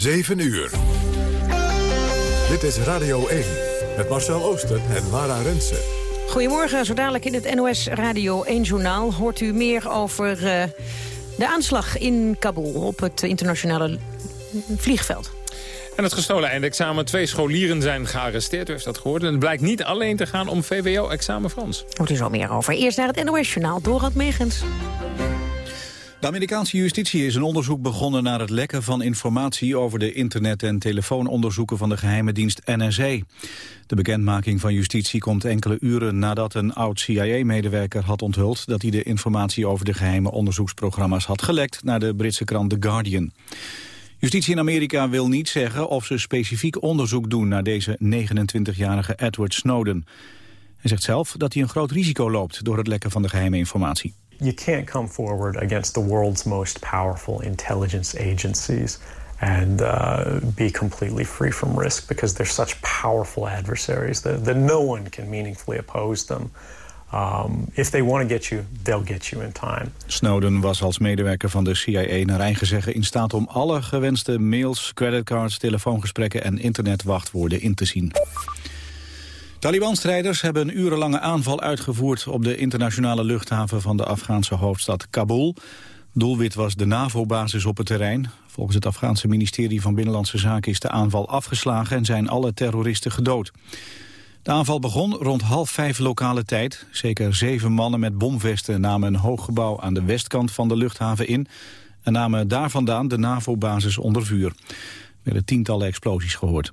7 uur. Dit is Radio 1 met Marcel Oosten en Lara Rensen. Goedemorgen, zo dadelijk in het NOS Radio 1-journaal... hoort u meer over uh, de aanslag in Kabul op het internationale vliegveld. En het gestolen eindexamen. Twee scholieren zijn gearresteerd, u heeft dat gehoord. En het blijkt niet alleen te gaan om VWO-examen Frans. Hoort u zo meer over. Eerst naar het NOS-journaal, Dorad Megens. De Amerikaanse justitie is een onderzoek begonnen naar het lekken van informatie over de internet- en telefoononderzoeken van de geheime dienst NSA. De bekendmaking van justitie komt enkele uren nadat een oud-CIA-medewerker had onthuld dat hij de informatie over de geheime onderzoeksprogramma's had gelekt naar de Britse krant The Guardian. Justitie in Amerika wil niet zeggen of ze specifiek onderzoek doen naar deze 29-jarige Edward Snowden. Hij zegt zelf dat hij een groot risico loopt door het lekken van de geheime informatie. You can't come forward against the world's most powerful intelligence agencies and uh, be completely free from risk because they're such powerful adversaries that, that no one can meaningfully oppose them. Um, if they want to get you, they'll get you in time. Snowden was als medewerker van de CIA naar eigen zeggen in staat om alle gewenste mails, creditcards, telefoongesprekken en internetwachtwoorden in te zien. Taliban-strijders hebben een urenlange aanval uitgevoerd op de internationale luchthaven van de Afghaanse hoofdstad Kabul. Doelwit was de NAVO-basis op het terrein. Volgens het Afghaanse ministerie van Binnenlandse Zaken is de aanval afgeslagen en zijn alle terroristen gedood. De aanval begon rond half vijf lokale tijd. Zeker zeven mannen met bomvesten namen een hoog gebouw aan de westkant van de luchthaven in... en namen daar vandaan de NAVO-basis onder vuur. Er werden tientallen explosies gehoord.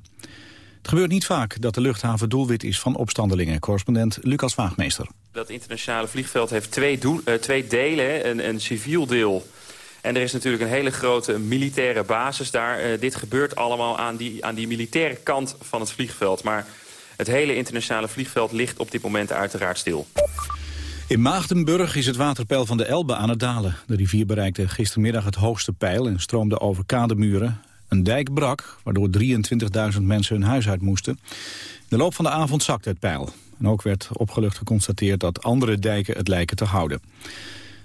Het gebeurt niet vaak dat de luchthaven doelwit is van opstandelingen. Correspondent Lucas Waagmeester. Dat internationale vliegveld heeft twee, doel, uh, twee delen, een, een civiel deel... En er is natuurlijk een hele grote militaire basis daar. Uh, dit gebeurt allemaal aan die, aan die militaire kant van het vliegveld. Maar het hele internationale vliegveld ligt op dit moment uiteraard stil. In Maagdenburg is het waterpeil van de Elbe aan het dalen. De rivier bereikte gistermiddag het hoogste peil en stroomde over kademuren. Een dijk brak, waardoor 23.000 mensen hun huis uit moesten. In de loop van de avond zakte het peil. En ook werd opgelucht geconstateerd dat andere dijken het lijken te houden.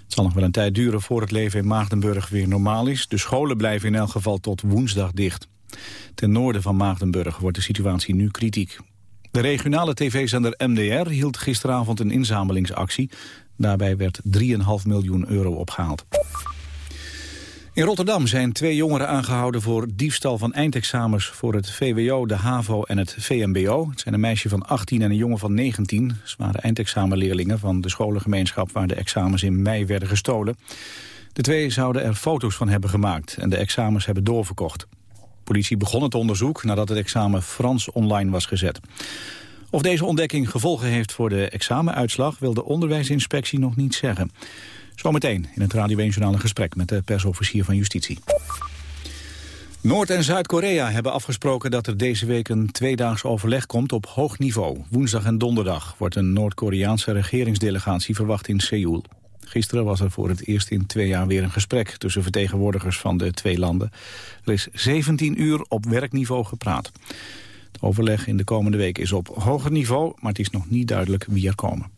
Het zal nog wel een tijd duren voor het leven in Maagdenburg weer normaal is. De scholen blijven in elk geval tot woensdag dicht. Ten noorden van Maagdenburg wordt de situatie nu kritiek. De regionale tv-zender MDR hield gisteravond een inzamelingsactie. Daarbij werd 3,5 miljoen euro opgehaald. In Rotterdam zijn twee jongeren aangehouden voor diefstal van eindexamens voor het VWO, de HAVO en het VMBO. Het zijn een meisje van 18 en een jongen van 19. Ze waren eindexamenleerlingen van de scholengemeenschap waar de examens in mei werden gestolen. De twee zouden er foto's van hebben gemaakt en de examens hebben doorverkocht. Politie begon het onderzoek nadat het examen Frans online was gezet. Of deze ontdekking gevolgen heeft voor de examenuitslag... wil de onderwijsinspectie nog niet zeggen. Zometeen in het Radio 1 een gesprek met de persofficier van Justitie. Noord- en Zuid-Korea hebben afgesproken dat er deze week een tweedaags overleg komt op hoog niveau. Woensdag en donderdag wordt een Noord-Koreaanse regeringsdelegatie verwacht in Seoul. Gisteren was er voor het eerst in twee jaar weer een gesprek tussen vertegenwoordigers van de twee landen. Er is 17 uur op werkniveau gepraat. Het overleg in de komende week is op hoger niveau, maar het is nog niet duidelijk wie er komen.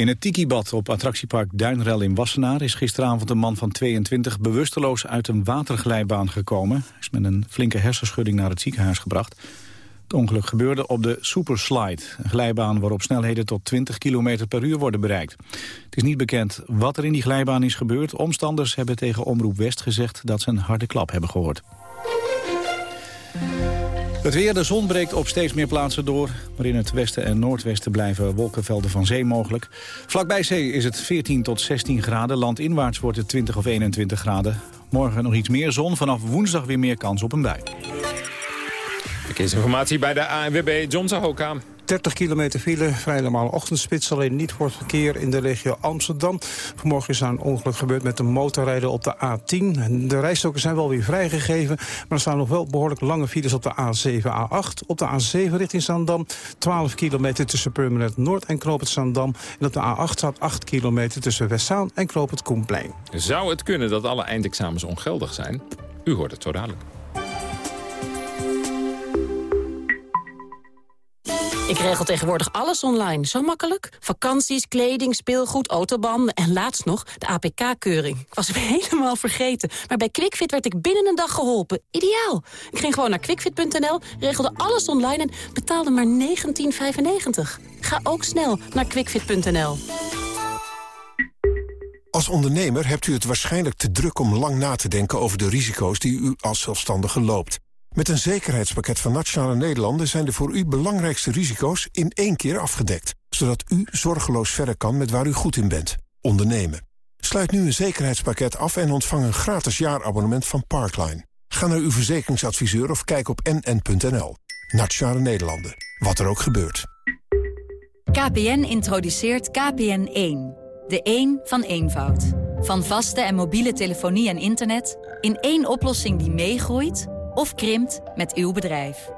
In het Tikibad op attractiepark Duinrel in Wassenaar... is gisteravond een man van 22 bewusteloos uit een waterglijbaan gekomen. Hij is met een flinke hersenschudding naar het ziekenhuis gebracht. Het ongeluk gebeurde op de Superslide, een glijbaan waarop snelheden tot 20 km per uur worden bereikt. Het is niet bekend wat er in die glijbaan is gebeurd. Omstanders hebben tegen Omroep West gezegd dat ze een harde klap hebben gehoord. Het weer, de zon breekt op steeds meer plaatsen door. Maar in het westen en noordwesten blijven wolkenvelden van zee mogelijk. Vlakbij zee is het 14 tot 16 graden. Landinwaarts wordt het 20 of 21 graden. Morgen nog iets meer zon. Vanaf woensdag weer meer kans op een bui. Verkeersinformatie bij de ANWB John Zahoka. 30 kilometer file, vrij normale ochtendspits. Alleen niet voor het verkeer in de regio Amsterdam. Vanmorgen is er een ongeluk gebeurd met een motorrijder op de A10. De rijstokken zijn wel weer vrijgegeven. Maar er staan nog wel behoorlijk lange files op de A7, A8. Op de A7 richting Zandam. 12 kilometer tussen Permanent Noord en Knoop het Zandam. En op de A8 staat 8 kilometer tussen Westzaan en Knoop het Koenplein. Zou het kunnen dat alle eindexamens ongeldig zijn? U hoort het zo dadelijk. Ik regel tegenwoordig alles online. Zo makkelijk. Vakanties, kleding, speelgoed, autobanden en laatst nog de APK-keuring. Ik was helemaal vergeten. Maar bij QuickFit werd ik binnen een dag geholpen. Ideaal. Ik ging gewoon naar quickfit.nl, regelde alles online en betaalde maar 19,95. Ga ook snel naar quickfit.nl. Als ondernemer hebt u het waarschijnlijk te druk om lang na te denken over de risico's die u als zelfstandige loopt. Met een zekerheidspakket van Nationale Nederlanden zijn de voor u belangrijkste risico's in één keer afgedekt. Zodat u zorgeloos verder kan met waar u goed in bent. Ondernemen. Sluit nu een zekerheidspakket af en ontvang een gratis jaarabonnement van Parkline. Ga naar uw verzekeringsadviseur of kijk op nn.nl. Nationale Nederlanden. Wat er ook gebeurt. KPN introduceert KPN1. De 1 van eenvoud. Van vaste en mobiele telefonie en internet... in één oplossing die meegroeit of krimpt met uw bedrijf.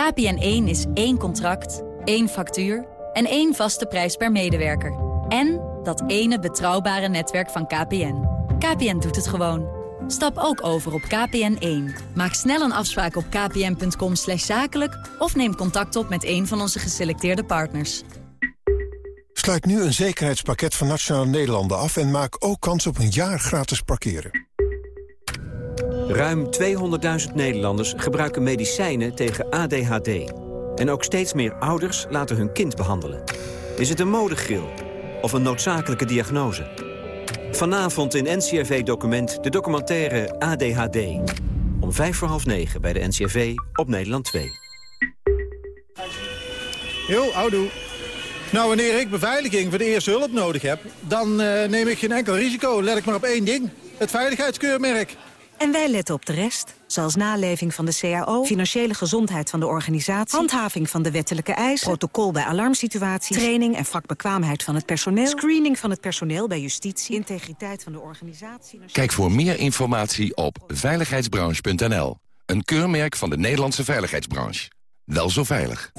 KPN1 is één contract, één factuur en één vaste prijs per medewerker. En dat ene betrouwbare netwerk van KPN. KPN doet het gewoon. Stap ook over op KPN1. Maak snel een afspraak op kpn.com zakelijk... of neem contact op met een van onze geselecteerde partners. Sluit nu een zekerheidspakket van Nationale Nederlanden af... en maak ook kans op een jaar gratis parkeren. Ruim 200.000 Nederlanders gebruiken medicijnen tegen ADHD. En ook steeds meer ouders laten hun kind behandelen. Is het een modegril of een noodzakelijke diagnose? Vanavond in NCRV Document de documentaire ADHD. Om vijf voor half negen bij de NCRV op Nederland 2. Jo, oudoe. Nou, wanneer ik beveiliging voor de eerste hulp nodig heb... dan uh, neem ik geen enkel risico. Let ik maar op één ding. Het veiligheidskeurmerk. En wij letten op de rest, zoals naleving van de CAO... financiële gezondheid van de organisatie... handhaving van de wettelijke eisen... protocol bij alarmsituaties... training en vakbekwaamheid van het personeel... screening van het personeel bij justitie... integriteit van de organisatie... Kijk voor meer informatie op veiligheidsbranche.nl. Een keurmerk van de Nederlandse veiligheidsbranche. Wel zo veilig.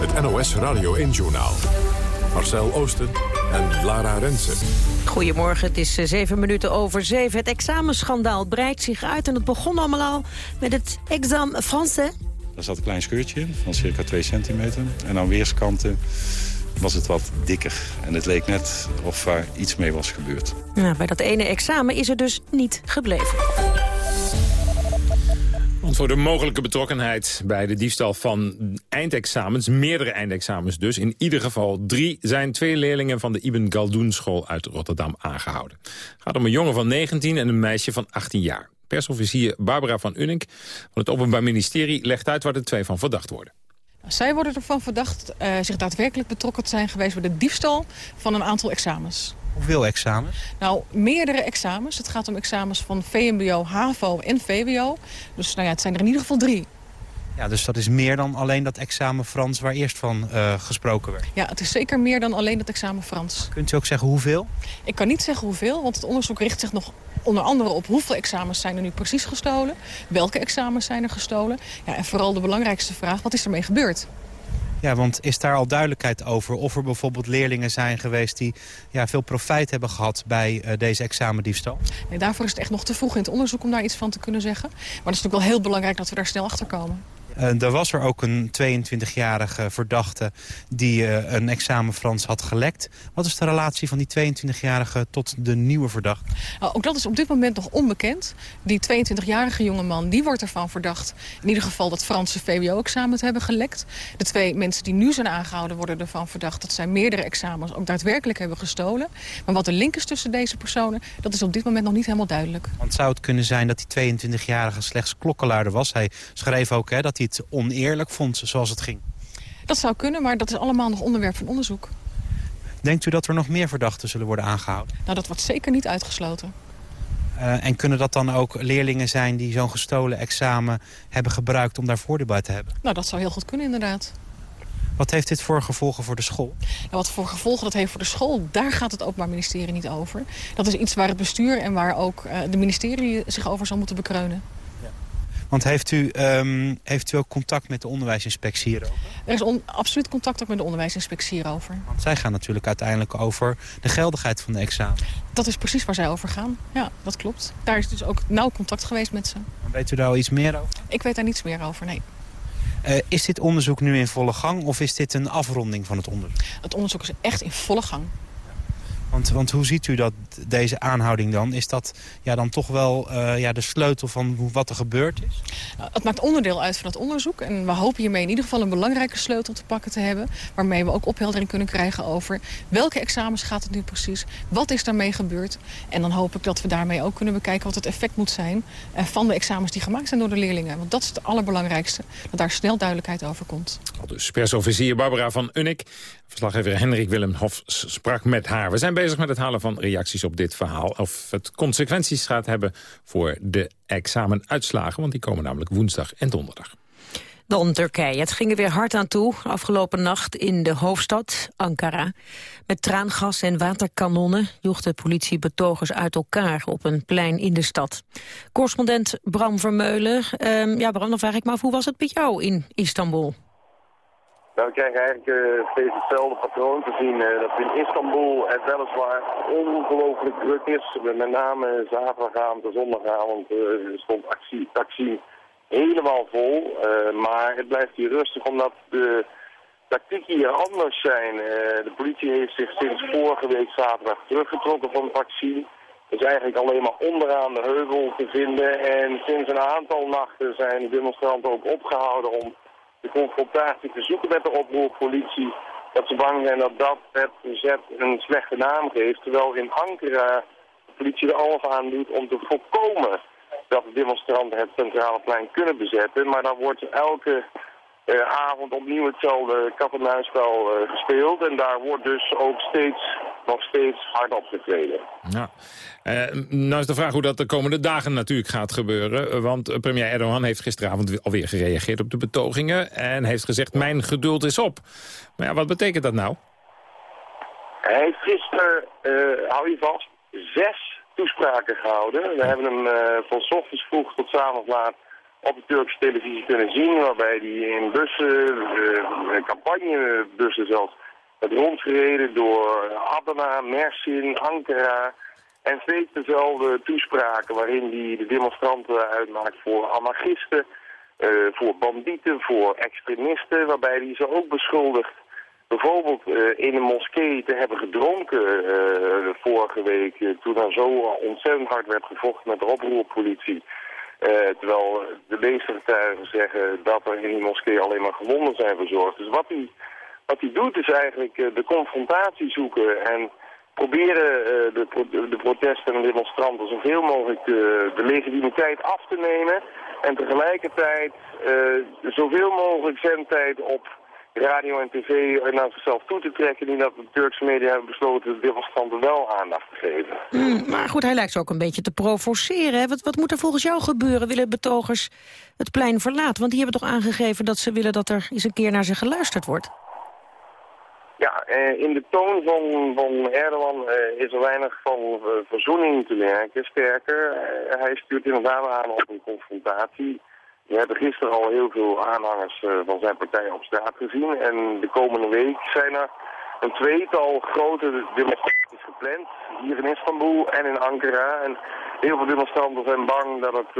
Het NOS Radio 1-journaal. Marcel Oosten en Lara Rensen. Goedemorgen, het is eh, zeven minuten over zeven. Het examenschandaal breidt zich uit en het begon allemaal al met het examen Français. Daar zat een klein scheurtje van circa 2 centimeter. En aan weerskanten was het wat dikker. En het leek net of er iets mee was gebeurd. Nou, bij dat ene examen is er dus niet gebleven. Voor de mogelijke betrokkenheid bij de diefstal van eindexamens... meerdere eindexamens dus, in ieder geval drie... zijn twee leerlingen van de Ibn Galdoen school uit Rotterdam aangehouden. Het gaat om een jongen van 19 en een meisje van 18 jaar. Persofficier Barbara van Unnink van het Openbaar Ministerie... legt uit waar de twee van verdacht worden. Zij worden ervan verdacht uh, zich daadwerkelijk betrokken te zijn geweest... bij de diefstal van een aantal examens. Hoeveel examens? Nou, meerdere examens. Het gaat om examens van VMBO, HAVO en VWO. Dus nou ja, het zijn er in ieder geval drie. Ja, dus dat is meer dan alleen dat examen Frans waar eerst van uh, gesproken werd? Ja, het is zeker meer dan alleen dat examen Frans. Kunt u ook zeggen hoeveel? Ik kan niet zeggen hoeveel, want het onderzoek richt zich nog onder andere op hoeveel examens zijn er nu precies gestolen. Welke examens zijn er gestolen? Ja, en vooral de belangrijkste vraag, wat is ermee gebeurd? Ja, want is daar al duidelijkheid over of er bijvoorbeeld leerlingen zijn geweest... die ja, veel profijt hebben gehad bij uh, deze examendiefstal? Nee, daarvoor is het echt nog te vroeg in het onderzoek om daar iets van te kunnen zeggen. Maar het is natuurlijk wel heel belangrijk dat we daar snel achter komen. Uh, er was er ook een 22-jarige verdachte die uh, een examen Frans had gelekt. Wat is de relatie van die 22-jarige tot de nieuwe verdachte? Nou, ook dat is op dit moment nog onbekend. Die 22-jarige jongeman die wordt ervan verdacht... in ieder geval dat Franse VWO-examen hebben gelekt. De twee mensen die nu zijn aangehouden worden ervan verdacht... dat zij meerdere examens ook daadwerkelijk hebben gestolen. Maar wat de link is tussen deze personen... dat is op dit moment nog niet helemaal duidelijk. Want zou het kunnen zijn dat die 22-jarige slechts klokkenluider was? Hij schreef ook hè, dat hij het oneerlijk vond zoals het ging? Dat zou kunnen, maar dat is allemaal nog onderwerp van onderzoek. Denkt u dat er nog meer verdachten zullen worden aangehouden? Nou, dat wordt zeker niet uitgesloten. Uh, en kunnen dat dan ook leerlingen zijn die zo'n gestolen examen hebben gebruikt om daar voordeel bij te hebben? Nou, dat zou heel goed kunnen inderdaad. Wat heeft dit voor gevolgen voor de school? Nou, wat voor gevolgen dat heeft voor de school, daar gaat het Openbaar Ministerie niet over. Dat is iets waar het bestuur en waar ook uh, de ministerie zich over zal moeten bekreunen. Want heeft u, um, heeft u ook contact met de onderwijsinspectie hierover? Er is on absoluut contact ook met de onderwijsinspectie hierover. Want zij gaan natuurlijk uiteindelijk over de geldigheid van de examen. Dat is precies waar zij over gaan. Ja, dat klopt. Daar is dus ook nauw contact geweest met ze. Weet u daar al iets meer over? Ik weet daar niets meer over, nee. Uh, is dit onderzoek nu in volle gang of is dit een afronding van het onderzoek? Het onderzoek is echt in volle gang. Want, want hoe ziet u dat, deze aanhouding dan? Is dat ja, dan toch wel uh, ja, de sleutel van hoe, wat er gebeurd is? Nou, het maakt onderdeel uit van het onderzoek. En we hopen hiermee in ieder geval een belangrijke sleutel te pakken te hebben. Waarmee we ook opheldering kunnen krijgen over welke examens gaat het nu precies? Wat is daarmee gebeurd? En dan hoop ik dat we daarmee ook kunnen bekijken wat het effect moet zijn... Uh, van de examens die gemaakt zijn door de leerlingen. Want dat is het allerbelangrijkste. Dat daar snel duidelijkheid over komt. Dus persofficier Barbara van Unnik. Verslaggever Henrik Willem Hof sprak met haar. We zijn bezig met het halen van reacties op dit verhaal. Of het consequenties gaat hebben voor de examenuitslagen. Want die komen namelijk woensdag en donderdag. Dan Turkije. Het ging er weer hard aan toe afgelopen nacht in de hoofdstad Ankara. Met traangas en waterkanonnen joeg de politie betogers uit elkaar op een plein in de stad. Correspondent Bram Vermeulen. Um, ja, Bram, dan vraag ik me hoe was het met jou in Istanbul? Nou, we krijgen eigenlijk uh, steeds hetzelfde patroon te zien. Uh, dat in Istanbul het weliswaar ongelooflijk druk is. Met name zaterdagavond en zondagavond uh, stond actie, taxi helemaal vol. maar het blijft hier rustig omdat de tactieken hier anders zijn. de politie heeft zich sinds vorige week zaterdag teruggetrokken van het taxi. is eigenlijk alleen maar onderaan de heuvel te vinden. En sinds een aantal nachten zijn de demonstranten ook opgehouden om de confrontatie te zoeken met de oproerpolitie. Dat ze bang zijn dat dat het verzet een slechte naam geeft. Terwijl in Ankara de politie er alles aan doet om te voorkomen dat de demonstranten het centrale plein kunnen bezetten. Maar dan wordt elke uh, avond opnieuw hetzelfde kat-en-muisspel uh, gespeeld. En daar wordt dus ook steeds, nog steeds hard opgetreden. Ja. Uh, nou is de vraag hoe dat de komende dagen natuurlijk gaat gebeuren. Want premier Erdogan heeft gisteravond alweer gereageerd op de betogingen. En heeft gezegd, mijn geduld is op. Maar ja, wat betekent dat nou? Hij heeft gisteren, hou je vast, zes toespraken gehouden. We hebben hem van s ochtends vroeg tot s avonds laat op de Turkse televisie kunnen zien. Waarbij die in bussen, uh, campagnebussen zelfs, het rondgereden door Adana, Mersin, Ankara. En steeds dezelfde toespraken waarin hij de demonstranten uitmaakt voor anarchisten, uh, voor bandieten, voor extremisten. Waarbij hij ze ook beschuldigt bijvoorbeeld uh, in een moskee te hebben gedronken uh, vorige week... toen er zo ontzettend hard werd gevochten met de oproerpolitie... Terwijl de meeste getuigen zeggen dat er in die moskee alleen maar gewonden zijn verzorgd. Dus wat hij, wat hij doet is eigenlijk uh, de confrontatie zoeken en proberen uh, de, de, protesten en de demonstranten zoveel mogelijk de, de legitimiteit af te nemen. En tegelijkertijd zoveel mogelijk zendtijd op radio en tv naar zichzelf toe te trekken... die dat de Turkse media hebben besloten de demonstranten wel aandacht te geven. Mm, maar goed, hij lijkt ze ook een beetje te provoceren. Wat, wat moet er volgens jou gebeuren? Willen betogers het plein verlaten? Want die hebben toch aangegeven dat ze willen dat er eens een keer naar ze geluisterd wordt? Ja, eh, in de toon van, van Erdogan eh, is er weinig van uh, verzoening te merken. Sterker, eh, hij stuurt inderdaad aan op een confrontatie... We hebben gisteren al heel veel aanhangers van zijn partij op straat gezien. En de komende week zijn er een tweetal grote demonstraties gepland. Hier in Istanbul en in Ankara. En heel veel demonstranten zijn bang dat het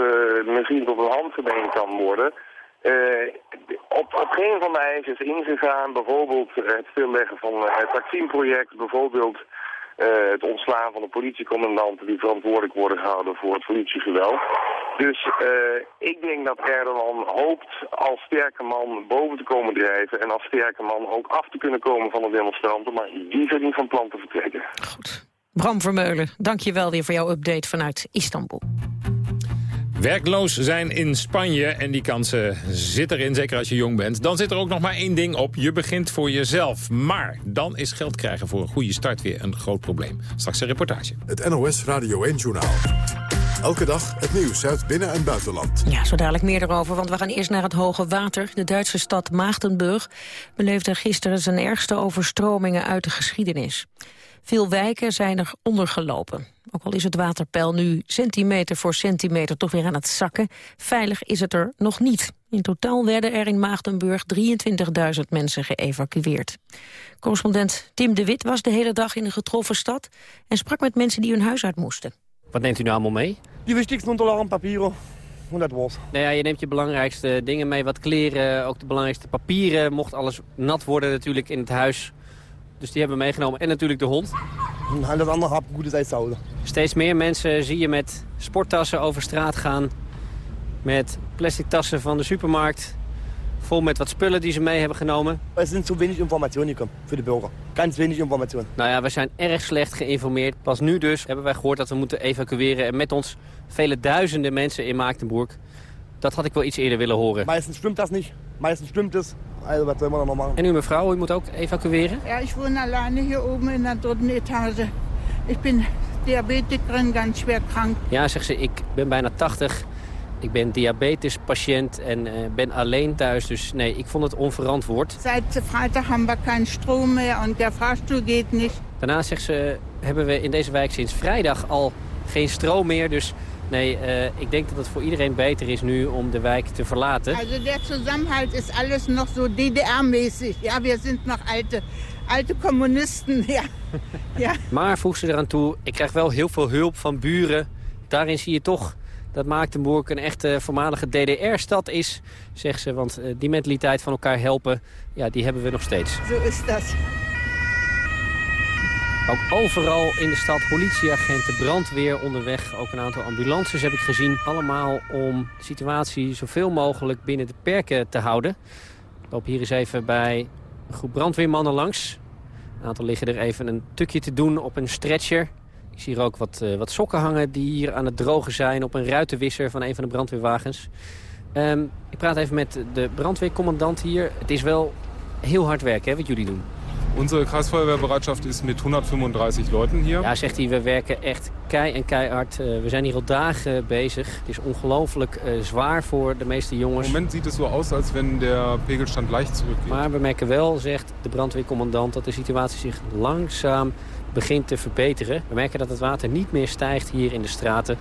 misschien tot een handgemeen kan worden. Uh, op, geen van de eisen is ingegaan. Bijvoorbeeld het stilleggen van het vaccinproject. Bijvoorbeeld uh, het ontslaan van de politiecommandanten die verantwoordelijk worden gehouden voor het politiegeweld. Dus ik denk dat Erdogan hoopt als sterke man boven te komen drijven en als sterke man ook af te kunnen komen van de demonstranten, maar die zijn niet van plan te vertrekken. Goed. Bram Vermeulen, dank je wel weer voor jouw update vanuit Istanbul. Werkloos zijn in Spanje en die kansen zit erin, zeker als je jong bent. Dan zit er ook nog maar één ding op, je begint voor jezelf. Maar dan is geld krijgen voor een goede start weer een groot probleem. Straks een reportage. Het NOS Radio 1 Journaal. Elke dag het nieuws uit binnen- en buitenland. Ja, zo dadelijk meer erover, want we gaan eerst naar het hoge water. De Duitse stad Maagdenburg beleefde gisteren zijn ergste overstromingen uit de geschiedenis. Veel wijken zijn er ondergelopen. Ook al is het waterpeil nu centimeter voor centimeter toch weer aan het zakken... veilig is het er nog niet. In totaal werden er in Maagdenburg 23.000 mensen geëvacueerd. Correspondent Tim de Wit was de hele dag in de getroffen stad... en sprak met mensen die hun huis uit moesten. Wat neemt u nou allemaal mee? Die wichtigste Unterlagen, papieren. En dat was. Nou ja, je neemt je belangrijkste dingen mee, wat kleren, ook de belangrijkste papieren. Mocht alles nat worden natuurlijk in het huis. Dus die hebben we meegenomen. En natuurlijk de hond. En dat andere hap goede tijd houden. Steeds meer mensen zie je met sporttassen over straat gaan. Met plastic tassen van de supermarkt. Vol met wat spullen die ze mee hebben genomen. Er zijn zo weinig informatie gekomen voor de burger. Ganz weinig informatie. Nou ja, we zijn erg slecht geïnformeerd. Pas nu dus hebben wij gehoord dat we moeten evacueren. En met ons vele duizenden mensen in Maagdenburg. Dat had ik wel iets eerder willen horen. Meistens stimmt dat niet. Meistens stimmt het. Also? En u mevrouw, u moet ook evacueren? Ja, ik woon alleine hier oben in de dritten etage. Ik ben diabetikerin, ganz schwer krank. Ja, zegt ze, ik ben bijna 80. Ik ben diabetespatiënt en uh, ben alleen thuis. Dus nee, ik vond het onverantwoord. Seit vrijdag hebben we geen stroom meer en de fahrstuhl gaat niet. Daarna, zegt ze, hebben we in deze wijk sinds vrijdag al geen stroom meer. Dus nee, uh, ik denk dat het voor iedereen beter is nu om de wijk te verlaten. Also der Zusammenhalt is alles nog zo DDR-mäßig. Ja, we zijn nog alte, alte communisten. Ja. ja. Maar, voegt ze eraan toe, ik krijg wel heel veel hulp van buren. Daarin zie je toch dat Maagdenburg een echte voormalige DDR-stad is, zegt ze. Want uh, die mentaliteit van elkaar helpen, ja, die hebben we nog steeds. Zo is dat. Ook overal in de stad politieagenten, brandweer onderweg. Ook een aantal ambulances heb ik gezien. Allemaal om de situatie zoveel mogelijk binnen de perken te houden. Ik loop hier eens even bij een groep brandweermannen langs. Een aantal liggen er even een tukje te doen op een stretcher. Ik zie hier ook wat, uh, wat sokken hangen die hier aan het drogen zijn... op een ruitenwisser van een van de brandweerwagens. Um, ik praat even met de brandweercommandant hier. Het is wel heel hard werk hè, wat jullie doen. Onze Kreisfeuerwehrbereitschaft is met 135 Leuten hier. Ja, zegt hij, we werken echt kei en keihard. Uh, we zijn hier al dagen bezig. Het is ongelooflijk uh, zwaar voor de meeste jongens. Op het moment ziet het zo uit als wenn de pegelstand leicht teruggeht. Maar we merken wel, zegt de brandweercommandant, dat de situatie zich langzaam begint te verbeteren. We merken dat het water niet meer stijgt hier in de straten.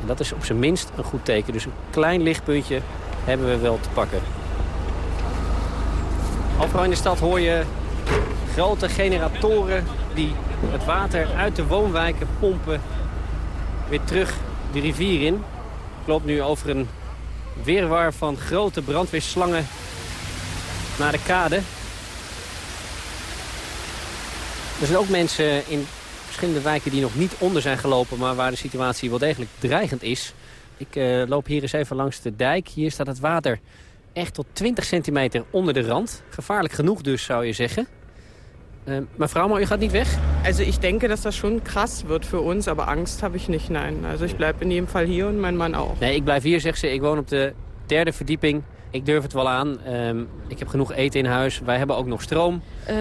En dat is op zijn minst een goed teken. Dus een klein lichtpuntje hebben we wel te pakken. Overal in de stad hoor je grote generatoren die het water uit de woonwijken pompen weer terug de rivier in. Ik loop nu over een weerwar van grote brandweerslangen naar de kade. Er zijn ook mensen in verschillende wijken die nog niet onder zijn gelopen... maar waar de situatie wel degelijk dreigend is. Ik uh, loop hier eens even langs de dijk. Hier staat het water echt tot 20 centimeter onder de rand. Gevaarlijk genoeg dus, zou je zeggen. Uh, mevrouw, maar u gaat niet weg? Also ich denke, dass das schon krass wird für uns, aber Angst habe ich nicht, nein. Also ich bleibe in jedem Fall hier und mein Mann auch. Nee, ik blijf hier, zegt ze. Ik woon op de derde verdieping. Ik durf het wel aan. Um, ik heb genoeg eten in huis. Wij hebben ook nog stroom. Uh,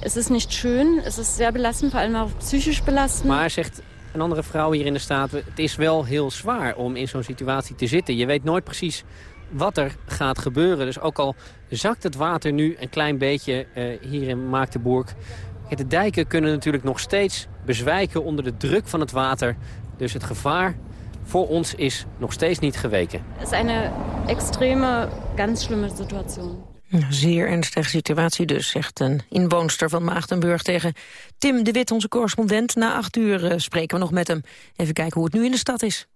het is niet schön. Het is zeer belastend, vooral ook psychisch belastend. Maar, zegt een andere vrouw hier in de staat... het is wel heel zwaar om in zo'n situatie te zitten. Je weet nooit precies wat er gaat gebeuren. Dus ook al zakt het water nu een klein beetje uh, hier in Maagdenburg... De dijken kunnen natuurlijk nog steeds bezwijken onder de druk van het water. Dus het gevaar voor ons is nog steeds niet geweken. Het is een extreme, ganz schlimme situatie. Zeer ernstige situatie dus, zegt een inwoonster van Maagdenburg tegen Tim de Wit, onze correspondent. Na acht uur uh, spreken we nog met hem. Even kijken hoe het nu in de stad is.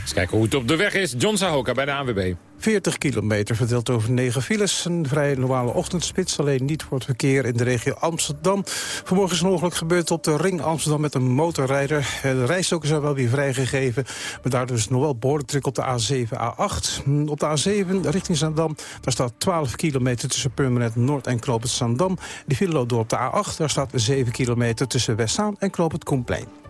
Eens kijken hoe het op de weg is. John Sahoka bij de ANWB. 40 kilometer verdeeld over 9 files. Een vrij normale ochtendspits, alleen niet voor het verkeer in de regio Amsterdam. Vanmorgen is een ongeluk gebeurd op de ring Amsterdam met een motorrijder. De rijstokers zijn wel weer vrijgegeven, maar daardoor is nog wel behoorlijk op de A7, A8. Op de A7 richting Zandam, daar staat 12 kilometer tussen Permanent Noord en Kloop het Zandam. Die file loopt door op de A8, daar staat 7 kilometer tussen Westzaan en Kloop het Komplein.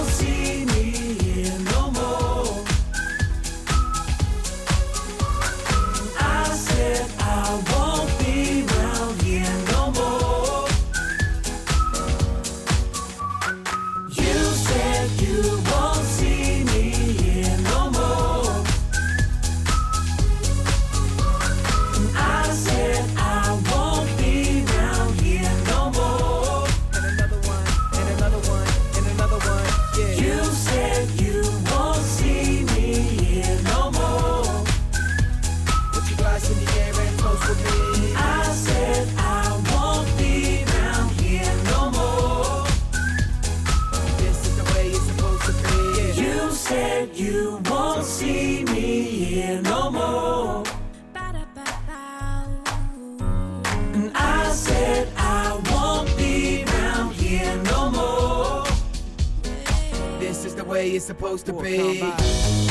Way it's supposed to be.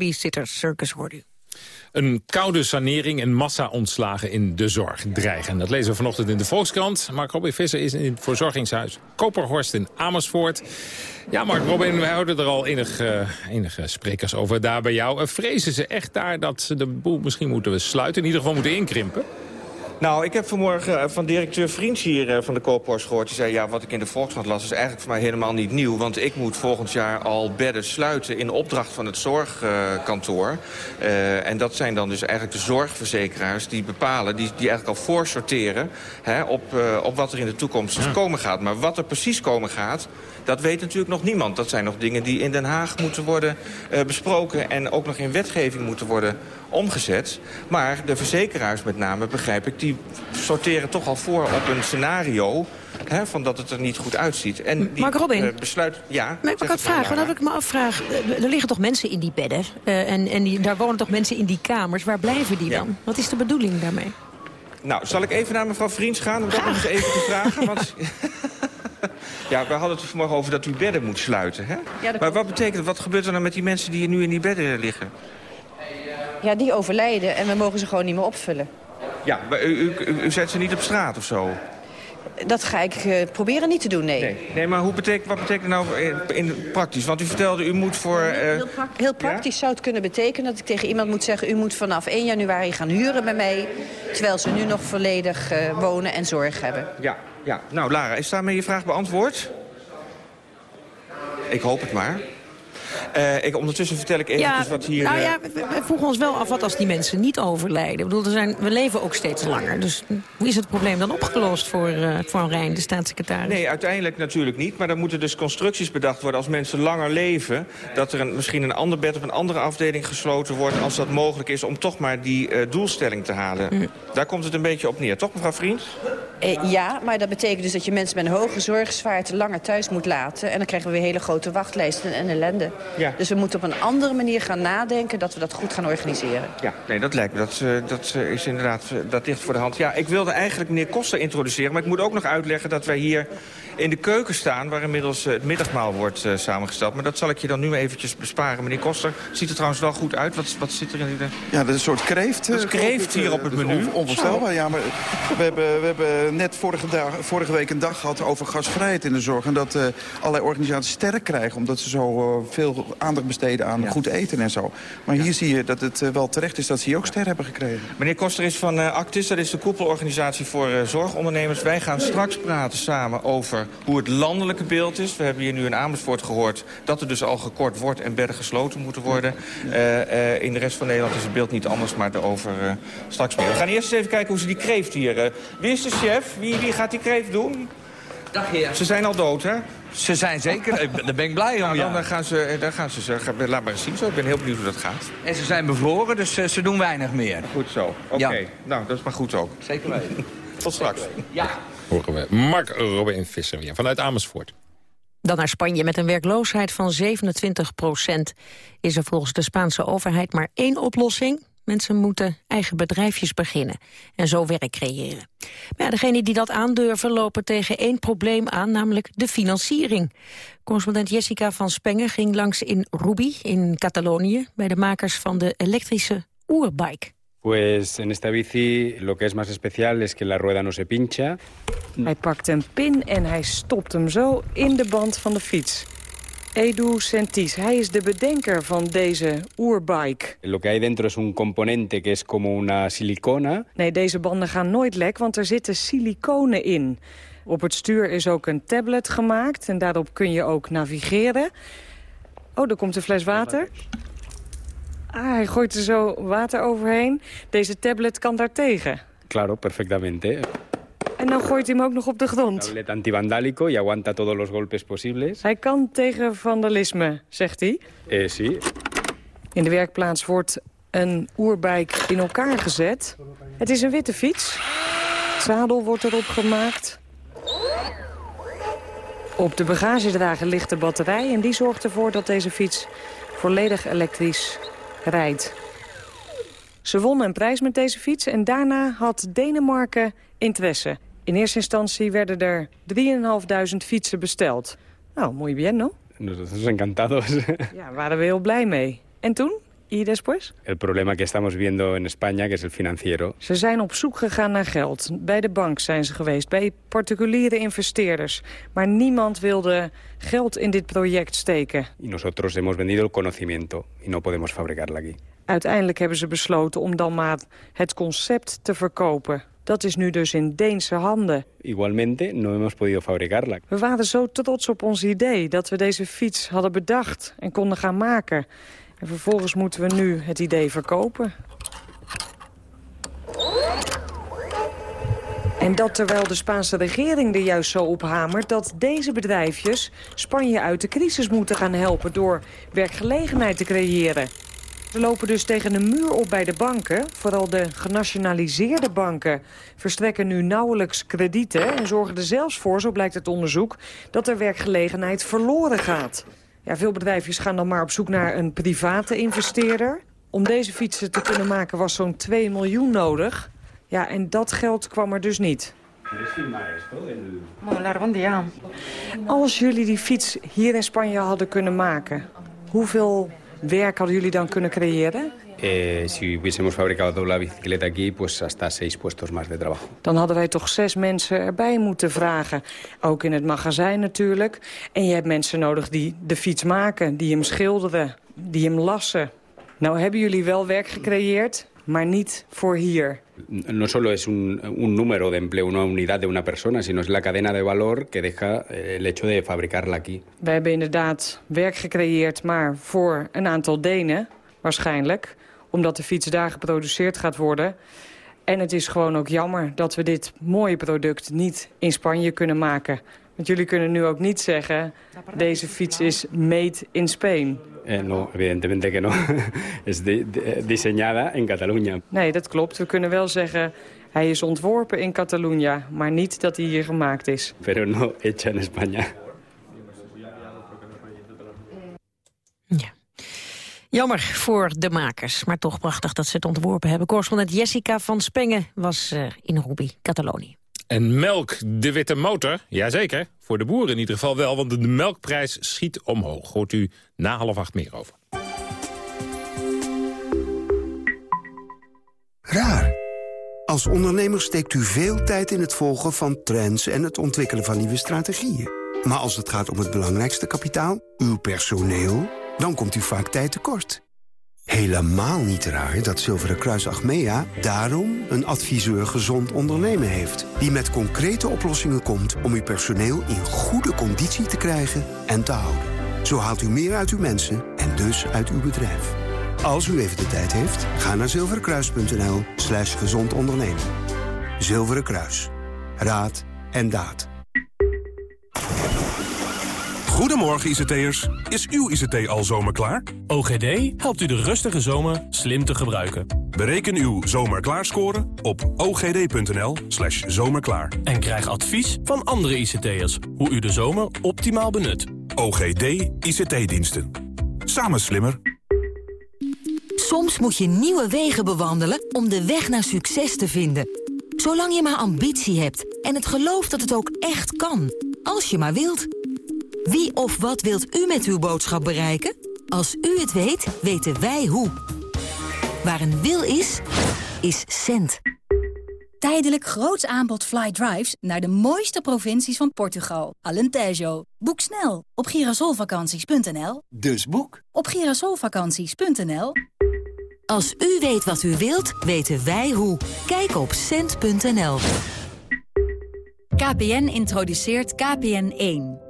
Babysitter circus hoorde u. Een koude sanering en massa-ontslagen in de zorg dreigen. Dat lezen we vanochtend in de Volkskrant. Mark Robin Visser is in het verzorgingshuis Koperhorst in Amersfoort. Ja, Mark Robin, wij houden er al enige, enige sprekers over daar bij jou. Eh, Vrezen ze echt daar dat ze de boel misschien moeten sluiten? In ieder geval moeten inkrimpen? Nou, ik heb vanmorgen eh, van directeur Vriends hier eh, van de Koophorst gehoord. Die zei, ja, wat ik in de Volkskrant las is eigenlijk voor mij helemaal niet nieuw. Want ik moet volgend jaar al bedden sluiten in opdracht van het zorgkantoor. Uh, en dat zijn dan dus eigenlijk de zorgverzekeraars die bepalen... die, die eigenlijk al voorsorteren hè, op, uh, op wat er in de toekomst ja. komen gaat. Maar wat er precies komen gaat, dat weet natuurlijk nog niemand. Dat zijn nog dingen die in Den Haag moeten worden uh, besproken... en ook nog in wetgeving moeten worden omgezet. Maar de verzekeraars met name, begrijp ik... die sorteren toch al voor op een scenario... Hè, van dat het er niet goed uitziet. En die Mark Robin, uh, besluit... Ja, maar ik had vragen, want ik me afvraag... er liggen toch mensen in die bedden? Uh, en en die, daar wonen toch mensen in die kamers? Waar blijven die dan? Wat is de bedoeling daarmee? Nou, zal ik even naar mevrouw Vriends gaan om dat nog eens even te vragen? Want... Ja, we hadden het vanmorgen over dat u bedden moet sluiten. Hè? Ja, maar wat betekent wat gebeurt er dan met die mensen die nu in die bedden liggen? Ja, die overlijden en we mogen ze gewoon niet meer opvullen. Ja, maar u, u, u, u zet ze niet op straat of zo? Dat ga ik uh, proberen niet te doen, nee. Nee, nee maar hoe betekent, wat betekent nou in, in praktisch? Want u vertelde, u moet voor... Uh... Heel, pra heel, praktisch ja? zou het kunnen betekenen dat ik tegen iemand moet zeggen... u moet vanaf 1 januari gaan huren bij mij... terwijl ze nu nog volledig uh, wonen en zorg hebben. Ja, ja. Nou, Lara, is daarmee je vraag beantwoord? Ik hoop het maar. Uh, ik, ondertussen vertel ik even ja, wat hier... Nou ja, we, we vroegen ons wel af wat als die mensen niet overlijden. Ik bedoel, er zijn, we leven ook steeds langer. Dus hoe is het probleem dan opgelost voor uh, Van Rijn, de staatssecretaris? Nee, uiteindelijk natuurlijk niet. Maar dan moeten dus constructies bedacht worden als mensen langer leven. Dat er een, misschien een ander bed op een andere afdeling gesloten wordt... als dat mogelijk is om toch maar die uh, doelstelling te halen. Mm. Daar komt het een beetje op neer. Toch, mevrouw Vriend? Eh, ja, maar dat betekent dus dat je mensen met een hoge zorgzwaarte langer thuis moet laten. En dan krijgen we weer hele grote wachtlijsten en ellende. Ja. Dus we moeten op een andere manier gaan nadenken dat we dat goed gaan organiseren. Ja, nee, dat lijkt me. Dat, uh, dat uh, is inderdaad, uh, dat ligt voor de hand. Ja, ik wilde eigenlijk meneer Koster introduceren. Maar ik moet ook nog uitleggen dat wij hier in de keuken staan... waar inmiddels het middagmaal wordt samengesteld. Maar dat zal ik je dan nu eventjes besparen. Meneer Koster, ziet er trouwens wel goed uit. Wat, wat zit er in de... Ja, dat is een soort kreeft. Dat is kreeft hier op het menu. On onvoorstelbaar, ja. Maar we hebben, we hebben net vorige, dag, vorige week een dag gehad over gasvrijheid in de zorg. En dat allerlei organisaties sterk krijgen... omdat ze zo veel aandacht besteden aan ja. goed eten en zo. Maar hier zie je dat het uh, wel terecht is dat ze hier ook ster hebben gekregen. Meneer Koster is van uh, Actis, dat is de koepelorganisatie voor uh, zorgondernemers. Wij gaan straks praten samen over hoe het landelijke beeld is. We hebben hier nu in Amersfoort gehoord dat er dus al gekort wordt en bedden gesloten moeten worden. in de rest van Nederland is het beeld niet anders, maar daarover straks meer. We gaan eerst eens even kijken hoe ze die kreeft hier... wie is de chef? Wie, wie gaat die kreeft doen? Dag heer. Ze zijn al dood, hè? Ze zijn zeker, daar ben ik blij om, nou, ja. Dan, dan gaan ze, dan gaan ze, laat maar eens zien zo. Ik ben heel benieuwd hoe dat gaat. En ze zijn bevroren, dus ze doen weinig meer. Goed zo, oké. Okay. Ja. Nou, dat is maar goed ook. Zeker weten. Tot straks. Ja. Horen we Mark Robin Visser weer vanuit Amersfoort. Dan naar Spanje met een werkloosheid van 27 procent. Is er volgens de Spaanse overheid maar één oplossing. Mensen moeten eigen bedrijfjes beginnen en zo werk creëren. Maar degenen die dat aandurven lopen tegen één probleem aan, namelijk de financiering. Correspondent Jessica van Spengen ging langs in Rubi in Catalonië... bij de makers van de elektrische oerbike. Pues en esta bici lo que es más especial es que la rueda no se pincha. Hij pakt een pin en hij stopt hem zo in de band van de fiets. Edu Sentis, hij is de bedenker van deze oerbike. Lo que hay dentro es un componente que es como una silicona. Nee, deze banden gaan nooit lek, want er zitten siliconen in. Op het stuur is ook een tablet gemaakt en daarop kun je ook navigeren. Oh, er komt een fles water. Ah, hij gooit er zo water overheen. Deze tablet kan daar tegen. Claro, perfectamente. En dan gooit hij hem ook nog op de grond. Tablet antivandálico y aguanta todos los golpes posibles. Hij kan tegen vandalisme, zegt hij. Eh, sí. In de werkplaats wordt een oerbike in elkaar gezet. Het is een witte fiets. Het zadel wordt erop gemaakt. Op de bagagedrager ligt de batterij en die zorgt ervoor dat deze fiets volledig elektrisch rijdt. Ze won een prijs met deze fiets en daarna had Denemarken interesse. In eerste instantie werden er 3.500 fietsen besteld. Nou, muy bien, no? Nosotros encantados. Ja, waren we heel blij mee. En toen? ¿Y después? El problema que estamos viendo en España, que es el financiero. Ze zijn op zoek gegaan naar geld. Bij de bank zijn ze geweest, bij particuliere investeerders. Maar niemand wilde geld in dit project steken. Y nosotros hemos vendido el conocimiento y no podemos fabricarla aquí. Uiteindelijk hebben ze besloten om dan maar het concept te verkopen. Dat is nu dus in Deense handen. Igualmente no hemos podido fabricarla. We waren zo trots op ons idee dat we deze fiets hadden bedacht en konden gaan maken. En vervolgens moeten we nu het idee verkopen. En dat terwijl de Spaanse regering er juist zo op hamert... dat deze bedrijfjes Spanje uit de crisis moeten gaan helpen... door werkgelegenheid te creëren. We lopen dus tegen een muur op bij de banken. Vooral de genationaliseerde banken verstrekken nu nauwelijks kredieten... en zorgen er zelfs voor, zo blijkt het onderzoek... dat er werkgelegenheid verloren gaat. Ja, veel bedrijfjes gaan dan maar op zoek naar een private investeerder. Om deze fietsen te kunnen maken was zo'n 2 miljoen nodig. Ja, en dat geld kwam er dus niet. Als jullie die fiets hier in Spanje hadden kunnen maken... hoeveel werk hadden jullie dan kunnen creëren? Eh, si hubiésemos fabricado la bicicleta aquí, pues hasta seis puestos más de trabajo. Dan hadden wij toch zes mensen erbij moeten vragen. Ook in het magazijn natuurlijk. En je hebt mensen nodig die de fiets maken, die hem schilderen, die hem lassen. Nou hebben jullie wel werk gecreëerd, maar niet voor hier. No solo es un, un número de empleo, una unidad de una persona, sino es la cadena de valor que deja eh, el hecho de fabricarla aquí. We hebben inderdaad werk gecreëerd, maar voor een aantal Denen waarschijnlijk. Omdat de fiets daar geproduceerd gaat worden. En het is gewoon ook jammer dat we dit mooie product niet in Spanje kunnen maken. Want jullie kunnen nu ook niet zeggen, deze fiets is made in Spain. Eh, no, evidentemente que no. es de- de- diseñada en Cataluña. Nee, dat klopt. We kunnen wel zeggen, hij is ontworpen in Catalunya, maar niet dat hij hier gemaakt is. Pero no hecha en España. Jammer voor de makers, maar toch prachtig dat ze het ontworpen hebben. Correspondent Jessica van Spengen was eh, in Ruby, Catalonië. En melk, de witte motor, jazeker. Voor de boeren in ieder geval wel, want de melkprijs schiet omhoog. Hoort u na half acht meer over. Raar. Als ondernemer steekt u veel tijd in het volgen van trends en het ontwikkelen van nieuwe strategieën. Maar als het gaat om het belangrijkste kapitaal, uw personeel, dan komt u vaak tijd tekort. Helemaal niet raar dat Zilveren Kruis Achmea daarom een adviseur gezond ondernemen heeft. Die met concrete oplossingen komt om uw personeel in goede conditie te krijgen en te houden. Zo haalt u meer uit uw mensen en dus uit uw bedrijf. Als u even de tijd heeft, ga naar zilverenkruis.nl slash gezond ondernemen. Zilveren Kruis. Raad en daad. Goedemorgen ICT'ers. Is uw ICT al zomerklaar? OGD helpt u de rustige zomer slim te gebruiken. Bereken uw zomerklaarscore op ogd.nl slash zomerklaar. En krijg advies van andere ICT'ers hoe u de zomer optimaal benut. OGD ICT-diensten. Samen slimmer. Soms moet je nieuwe wegen bewandelen om de weg naar succes te vinden. Zolang je maar ambitie hebt en het geloof dat het ook echt kan. Als je maar wilt. Wie of wat wilt u met uw boodschap bereiken? Als u het weet, weten wij hoe. Waar een wil is, is cent. Tijdelijk groots aanbod fly drives naar de mooiste provincies van Portugal. Alentejo. Boek snel op girasolvakanties.nl. Dus boek op girasolvakanties.nl. Als u weet wat u wilt, weten wij hoe. Kijk op cent.nl. KPN introduceert KPN1.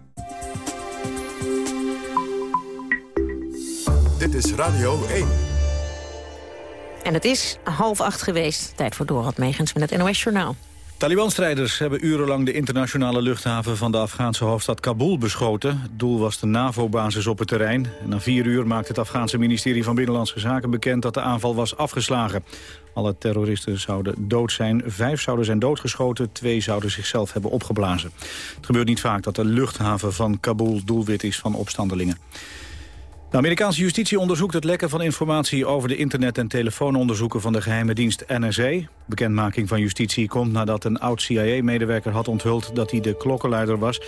Dit is Radio 1. En het is half acht geweest. Tijd voor Dorot Megens met het NOS Journaal. Taliban-strijders hebben urenlang de internationale luchthaven van de Afghaanse hoofdstad Kabul beschoten. Het doel was de NAVO-basis op het terrein. En na vier uur maakte het Afghaanse ministerie van Binnenlandse Zaken bekend dat de aanval was afgeslagen. Alle terroristen zouden dood zijn. Vijf zouden zijn doodgeschoten, twee zouden zichzelf hebben opgeblazen. Het gebeurt niet vaak dat de luchthaven van Kabul doelwit is van opstandelingen. De Amerikaanse justitie onderzoekt het lekken van informatie over de internet- en telefoononderzoeken van de geheime dienst NSA. Bekendmaking van justitie komt nadat een oud-CIA-medewerker had onthuld dat hij de klokkenluider was.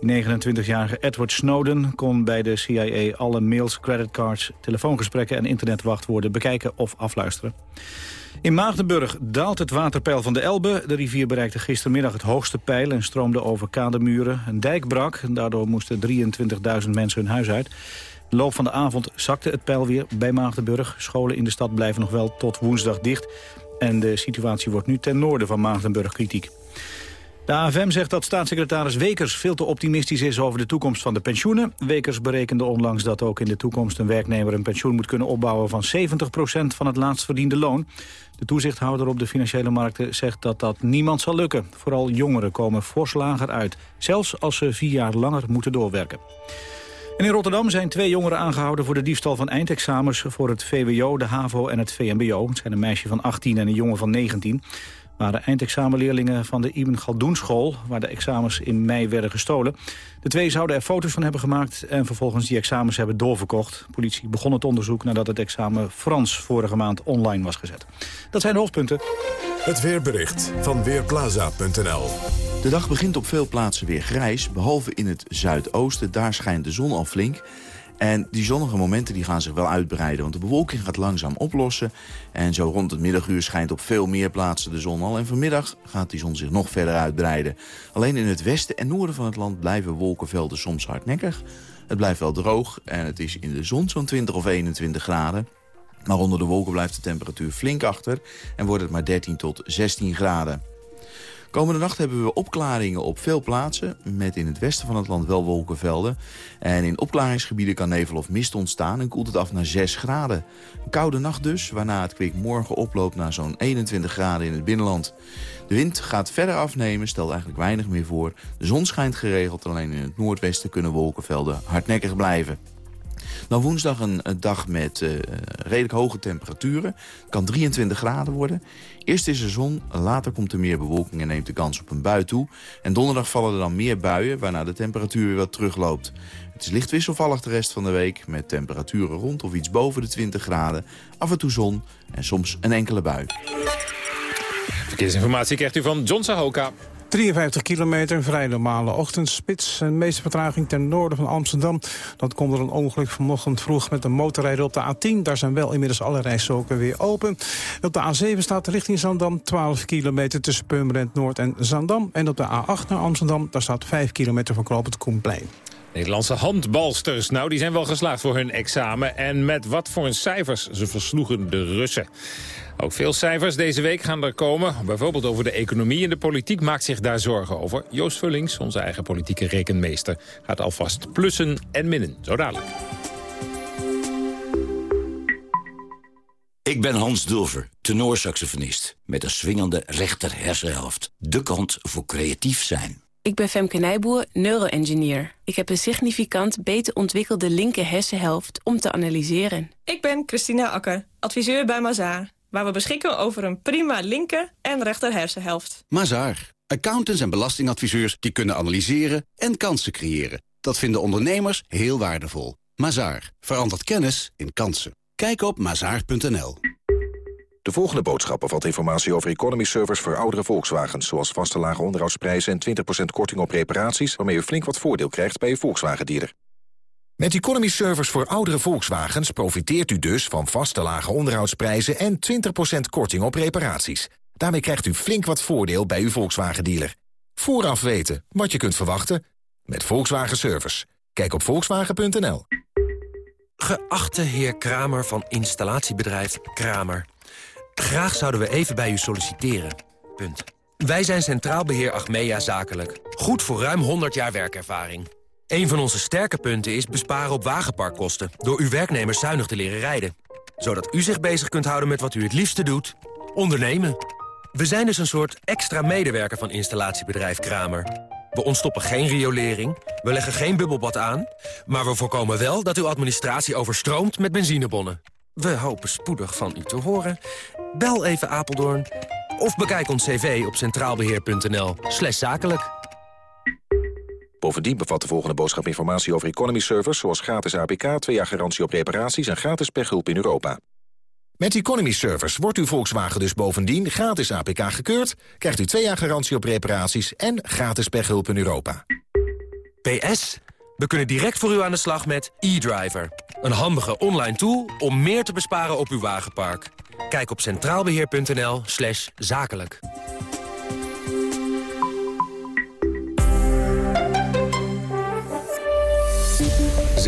Die 29-jarige Edward Snowden kon bij de CIA alle mails, creditcards, telefoongesprekken en internetwachtwoorden bekijken of afluisteren. In Maagdenburg daalt het waterpeil van de Elbe. De rivier bereikte gistermiddag het hoogste peil en stroomde over kademuren. Een dijk brak en daardoor moesten 23.000 mensen hun huis uit. Loop van de avond zakte het peil weer bij Maagdenburg. Scholen in de stad blijven nog wel tot woensdag dicht. En de situatie wordt nu ten noorden van Maagdenburg kritiek. De AFM zegt dat staatssecretaris Wekers veel te optimistisch is over de toekomst van de pensioenen. Wekers berekende onlangs dat ook in de toekomst een werknemer een pensioen moet kunnen opbouwen van 70% van het laatst verdiende loon. De toezichthouder op de financiële markten zegt dat dat niemand zal lukken. Vooral jongeren komen fors lager uit, zelfs als ze vier jaar langer moeten doorwerken. In Rotterdam zijn twee jongeren aangehouden voor de diefstal van eindexamens voor het VWO, de HAVO en het VMBO. Het zijn een meisje van 18 en een jongen van 19 waren eindexamenleerlingen van de Ibn Galdoen school... waar de examens in mei werden gestolen. De twee zouden er foto's van hebben gemaakt... en vervolgens die examens hebben doorverkocht. De politie begon het onderzoek nadat het examen Frans... vorige maand online was gezet. Dat zijn de hoofdpunten. Het weerbericht van Weerplaza.nl De dag begint op veel plaatsen weer grijs, behalve in het zuidoosten. Daar schijnt de zon al flink. En die zonnige momenten die gaan zich wel uitbreiden, want de bewolking gaat langzaam oplossen. En zo rond het middaguur schijnt op veel meer plaatsen de zon al. En vanmiddag gaat die zon zich nog verder uitbreiden. Alleen in het westen en noorden van het land blijven wolkenvelden soms hardnekkig. Het blijft wel droog en het is in de zon zo'n 20 of 21 graden. Maar onder de wolken blijft de temperatuur flink achter en wordt het maar 13 tot 16 graden. Komende nacht hebben we opklaringen op veel plaatsen... met in het westen van het land wel wolkenvelden. En in opklaringsgebieden kan nevel of mist ontstaan... en koelt het af naar 6 graden. Een koude nacht dus, waarna het kwik morgen oploopt... naar zo'n 21 graden in het binnenland. De wind gaat verder afnemen, stelt eigenlijk weinig meer voor. De zon schijnt geregeld, alleen in het noordwesten kunnen wolkenvelden hardnekkig blijven. Dan woensdag een, dag met uh, redelijk hoge temperaturen. Het kan 23 graden worden. Eerst is er zon, later komt er meer bewolking en neemt de kans op een bui toe. En donderdag vallen er dan meer buien, waarna de temperatuur weer wat terugloopt. Het is licht wisselvallig de rest van de week, met temperaturen rond of iets boven de 20 graden. Af en toe zon en soms een enkele bui. Verkeersinformatie krijgt u van John Sahoka. 53 kilometer, vrij normale ochtendspits. De meeste vertraging ten noorden van Amsterdam. Dat komt door een ongeluk vanochtend vroeg met een motorrijder op de A10. Daar zijn wel inmiddels alle rijstroken weer open. Op de A7 staat richting Zandam 12 kilometer tussen Purmerend Noord en Zandam. En op de A8 naar Amsterdam, daar staat 5 kilometer van Knoop Koenplein. Nederlandse handbalsters, nou die zijn wel geslaagd voor hun examen. En met wat voor een cijfers ze versloegen de Russen. Ook veel cijfers deze week gaan er komen. Bijvoorbeeld over de economie en de politiek maakt zich daar zorgen over. Joost Vullings, onze eigen politieke rekenmeester, gaat alvast plussen en minnen. Zo dadelijk. Ik ben Hans Dulver, tenorsaxofonist. Met een swingende rechter hersenhelft. De kant voor creatief zijn. Ik ben Femke Nijboer, neuroengineer. Ik heb een significant beter ontwikkelde linker hersenhelft om te analyseren. Ik ben Christina Akker, adviseur bij Mazaar. Waar we beschikken over een prima linker en rechter hersenhelft. Mazaar. Accountants en belastingadviseurs die kunnen analyseren en kansen creëren. Dat vinden ondernemers heel waardevol. Mazaar. Verandert kennis in kansen. Kijk op mazaar.nl. De volgende boodschap bevat informatie over economy servers voor oudere Volkswagens... zoals vaste lage onderhoudsprijzen en 20% korting op reparaties... waarmee u flink wat voordeel krijgt bij uw Volkswagen-dealer. Met economy servers voor oudere Volkswagens profiteert u dus van vaste lage onderhoudsprijzen... en 20% korting op reparaties. Daarmee krijgt u flink wat voordeel bij uw Volkswagen-dealer. Vooraf weten wat je kunt verwachten met Volkswagen Service. Kijk op volkswagen.nl. Geachte heer Kramer van installatiebedrijf Kramer. Graag zouden we even bij u solliciteren. Punt. Wij zijn Centraal Beheer Achmea Zakelijk. Goed voor ruim 100 jaar werkervaring. Een van onze sterke punten is besparen op wagenparkkosten... door uw werknemers zuinig te leren rijden. Zodat u zich bezig kunt houden met wat u het liefste doet. Ondernemen. We zijn dus een soort extra medewerker van installatiebedrijf Kramer. We ontstoppen geen riolering, we leggen geen bubbelbad aan... maar we voorkomen wel dat uw administratie overstroomt met benzinebonnen. We hopen spoedig van u te horen. Bel even Apeldoorn of bekijk ons cv op centraalbeheer.nl zakelijk. Bovendien bevat de volgende boodschap informatie over economy servers... zoals gratis APK, 2 jaar garantie op reparaties en gratis pechhulp in Europa. Met Economy Servers wordt uw Volkswagen dus bovendien gratis APK gekeurd... krijgt u 2 jaar garantie op reparaties en gratis pechhulp in Europa. PS, we kunnen direct voor u aan de slag met e-driver. Een handige online tool om meer te besparen op uw wagenpark. Kijk op centraalbeheer.nl slash zakelijk.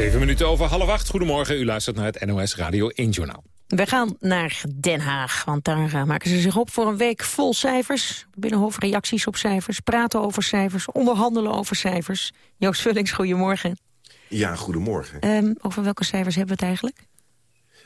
Zeven minuten over half acht. Goedemorgen, u luistert naar het NOS Radio 1 Journaal. We gaan naar Den Haag, want daar eh, maken ze zich op voor een week vol cijfers. Binnenhof reacties op cijfers, praten over cijfers, onderhandelen over cijfers. Joost Vullings, goedemorgen. Ja, goedemorgen. Ehm, over welke cijfers hebben we het eigenlijk?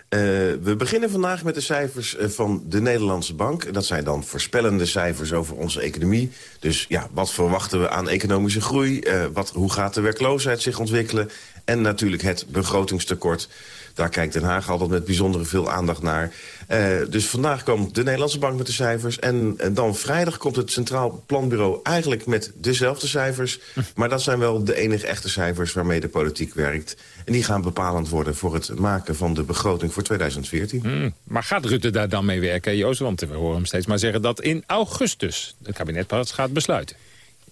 Eh, we beginnen vandaag met de cijfers eh, van de Nederlandse Bank. Dat zijn dan voorspellende cijfers over onze economie. Dus ja, wat verwachten we aan economische groei? Eh, wat, hoe gaat de werkloosheid zich ontwikkelen? En natuurlijk het begrotingstekort. Daar kijkt Den Haag altijd met bijzondere veel aandacht naar. Eh, dus vandaag komt de Nederlandse Bank met de cijfers. En, en dan vrijdag komt het Centraal Planbureau eigenlijk met dezelfde cijfers. Maar dat zijn wel de enige echte cijfers waarmee de politiek werkt. En die gaan bepalend worden voor het maken van de begroting voor 2014. Hmm, maar gaat Rutte daar dan mee werken, Joost? Want we horen hem steeds maar zeggen dat in augustus het kabinet pas gaat besluiten.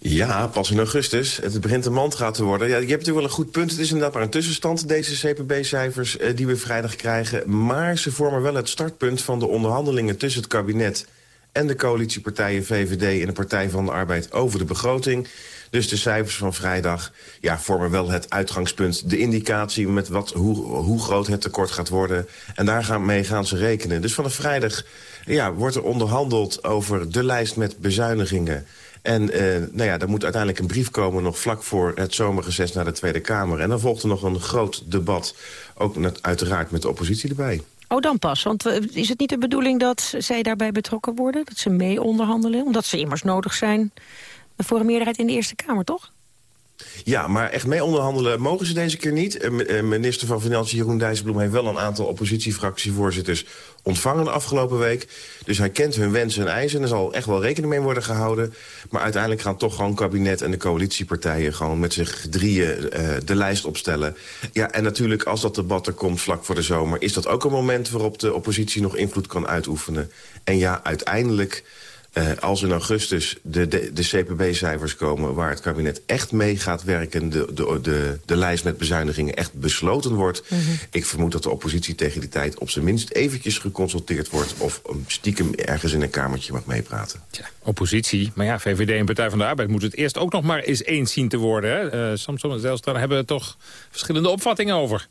Ja, pas in augustus. Het begint een mandgaat te worden. Ja, je hebt natuurlijk wel een goed punt. Het is inderdaad maar een tussenstand, deze CPB-cijfers eh, die we vrijdag krijgen. Maar ze vormen wel het startpunt van de onderhandelingen tussen het kabinet... en de coalitiepartijen VVD en de Partij van de Arbeid over de begroting. Dus de cijfers van vrijdag ja, vormen wel het uitgangspunt. De indicatie met wat, hoe, hoe groot het tekort gaat worden. En daar gaan, mee gaan ze rekenen. Dus vanaf vrijdag ja, wordt er onderhandeld over de lijst met bezuinigingen... En eh, nou ja, er moet uiteindelijk een brief komen nog vlak voor het zomerreces naar de Tweede Kamer. En dan volgt er nog een groot debat, ook uiteraard met de oppositie erbij. Oh, dan pas. Want eh, is het niet de bedoeling dat zij daarbij betrokken worden? Dat ze mee onderhandelen? Omdat ze immers nodig zijn voor een meerderheid in de Eerste Kamer, toch? Ja, maar echt mee onderhandelen mogen ze deze keer niet. Eh, eh, Minister van Financiën Jeroen Dijsselbloem heeft wel een aantal oppositiefractievoorzitters ontvangen de afgelopen week. Dus hij kent hun wensen en eisen en er zal echt wel rekening mee worden gehouden. Maar uiteindelijk gaan toch gewoon kabinet en de coalitiepartijen gewoon met zich drieën eh, de lijst opstellen. Ja, en natuurlijk als dat debat er komt vlak voor de zomer, is dat ook een moment waarop de oppositie nog invloed kan uitoefenen. En ja, uiteindelijk eh, als in augustus de, de, de CPB-cijfers komen... waar het kabinet echt mee gaat werken... de, de, de, de lijst met bezuinigingen echt besloten wordt... ik vermoed dat de oppositie tegen die tijd... op zijn minst eventjes geconsulteerd wordt... of um, stiekem ergens in een kamertje mag meepraten. Oppositie, maar ja, VVD en Partij van de Arbeid moeten het eerst ook nog maar eens eens zien te worden. Hè? Uh, Samson en Zelstra hebben er toch verschillende opvattingen over.